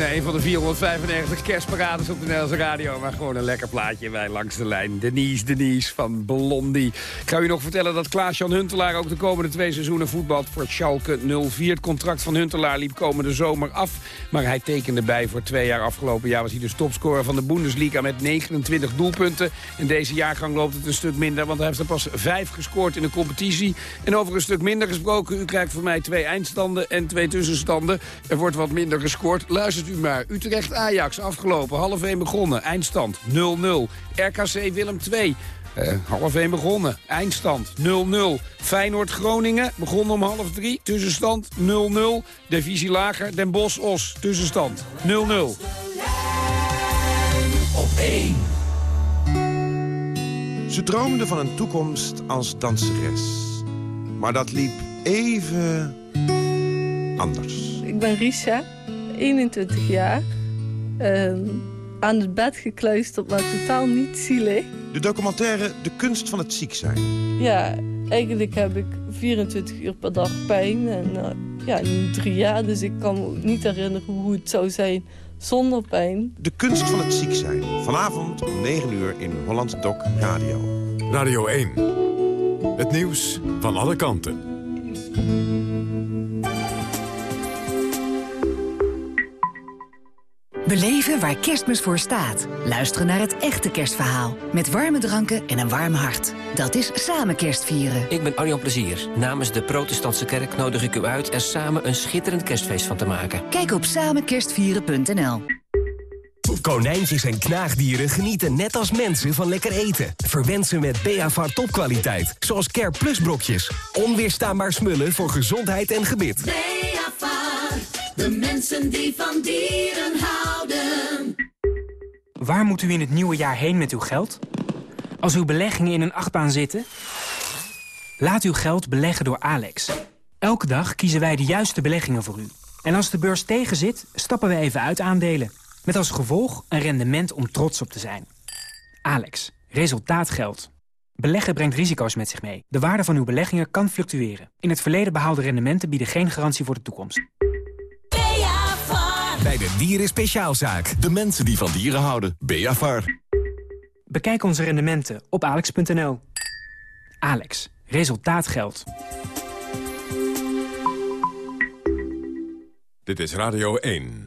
S11: Een van de 495 kerstparades op de Nederlandse radio... maar gewoon een lekker plaatje bij Langs de Lijn. Denise, Denise van Blondie. Ik ga u nog vertellen dat Klaas-Jan Huntelaar... ook de komende twee seizoenen voetbalt voor Schalke 04. Het contract van Huntelaar liep komende zomer af... maar hij tekende bij voor twee jaar afgelopen jaar... was hij dus topscorer van de Bundesliga met 29 doelpunten. In deze jaargang loopt het een stuk minder... want hij heeft er pas vijf gescoord in de competitie. En over een stuk minder gesproken... u krijgt van mij twee eindstanden en twee tussenstanden. Er wordt wat minder gescoord luistert maar. Utrecht-Ajax afgelopen, half 1 begonnen. Eindstand 0-0. RKC Willem 2. Eh, half 1 begonnen. Eindstand 0-0. Feyenoord-Groningen begon om half 3. Tussenstand 0-0. Divisie lager Den Bosch-Os. Tussenstand 0-0.
S31: Op 1.
S13: Ze droomde van een toekomst als danseres. Maar dat liep even anders.
S32: Ik ben Risha, 21 jaar. Ehm, aan het bed gekluisterd, maar totaal niet zielig.
S13: De documentaire De kunst van het ziek zijn.
S32: Ja, eigenlijk heb ik 24 uur per dag pijn. En eh, ja, nu drie jaar, dus ik kan me ook niet herinneren hoe het zou zijn zonder pijn.
S13: De kunst van het ziek zijn. Vanavond om 9 uur in Holland Doc Radio.
S9: Radio 1. Het nieuws van alle kanten.
S33: Beleven waar kerstmis voor staat. Luisteren naar het echte kerstverhaal. Met warme dranken en een warm hart. Dat is samen kerstvieren.
S25: Ik ben Arjan Plezier. Namens de protestantse kerk nodig ik u uit... er samen een schitterend kerstfeest van te maken.
S33: Kijk op samenkerstvieren.nl
S10: Konijntjes en knaagdieren genieten net als mensen van lekker eten. Verwend ze met Beavar topkwaliteit, zoals Care Plus brokjes. Onweerstaanbaar smullen voor gezondheid en gebit.
S31: Beavar, de mensen die van dieren houden.
S34: Waar moet u in het nieuwe jaar heen met uw geld? Als uw beleggingen in een achtbaan zitten? Laat uw geld beleggen door Alex. Elke dag kiezen wij de juiste beleggingen voor u. En als de beurs tegenzit, stappen we even uit aandelen. Met als gevolg een rendement om trots op te zijn. Alex, resultaat geldt. Beleggen brengt risico's met zich mee. De waarde van uw beleggingen kan fluctueren. In het verleden behaalde rendementen bieden geen garantie voor de toekomst.
S10: Bij de Dieren Speciaalzaak. De mensen die van dieren houden. Beavar.
S34: Bekijk onze rendementen op alex.nl. Alex, resultaat geldt.
S9: Dit is Radio 1.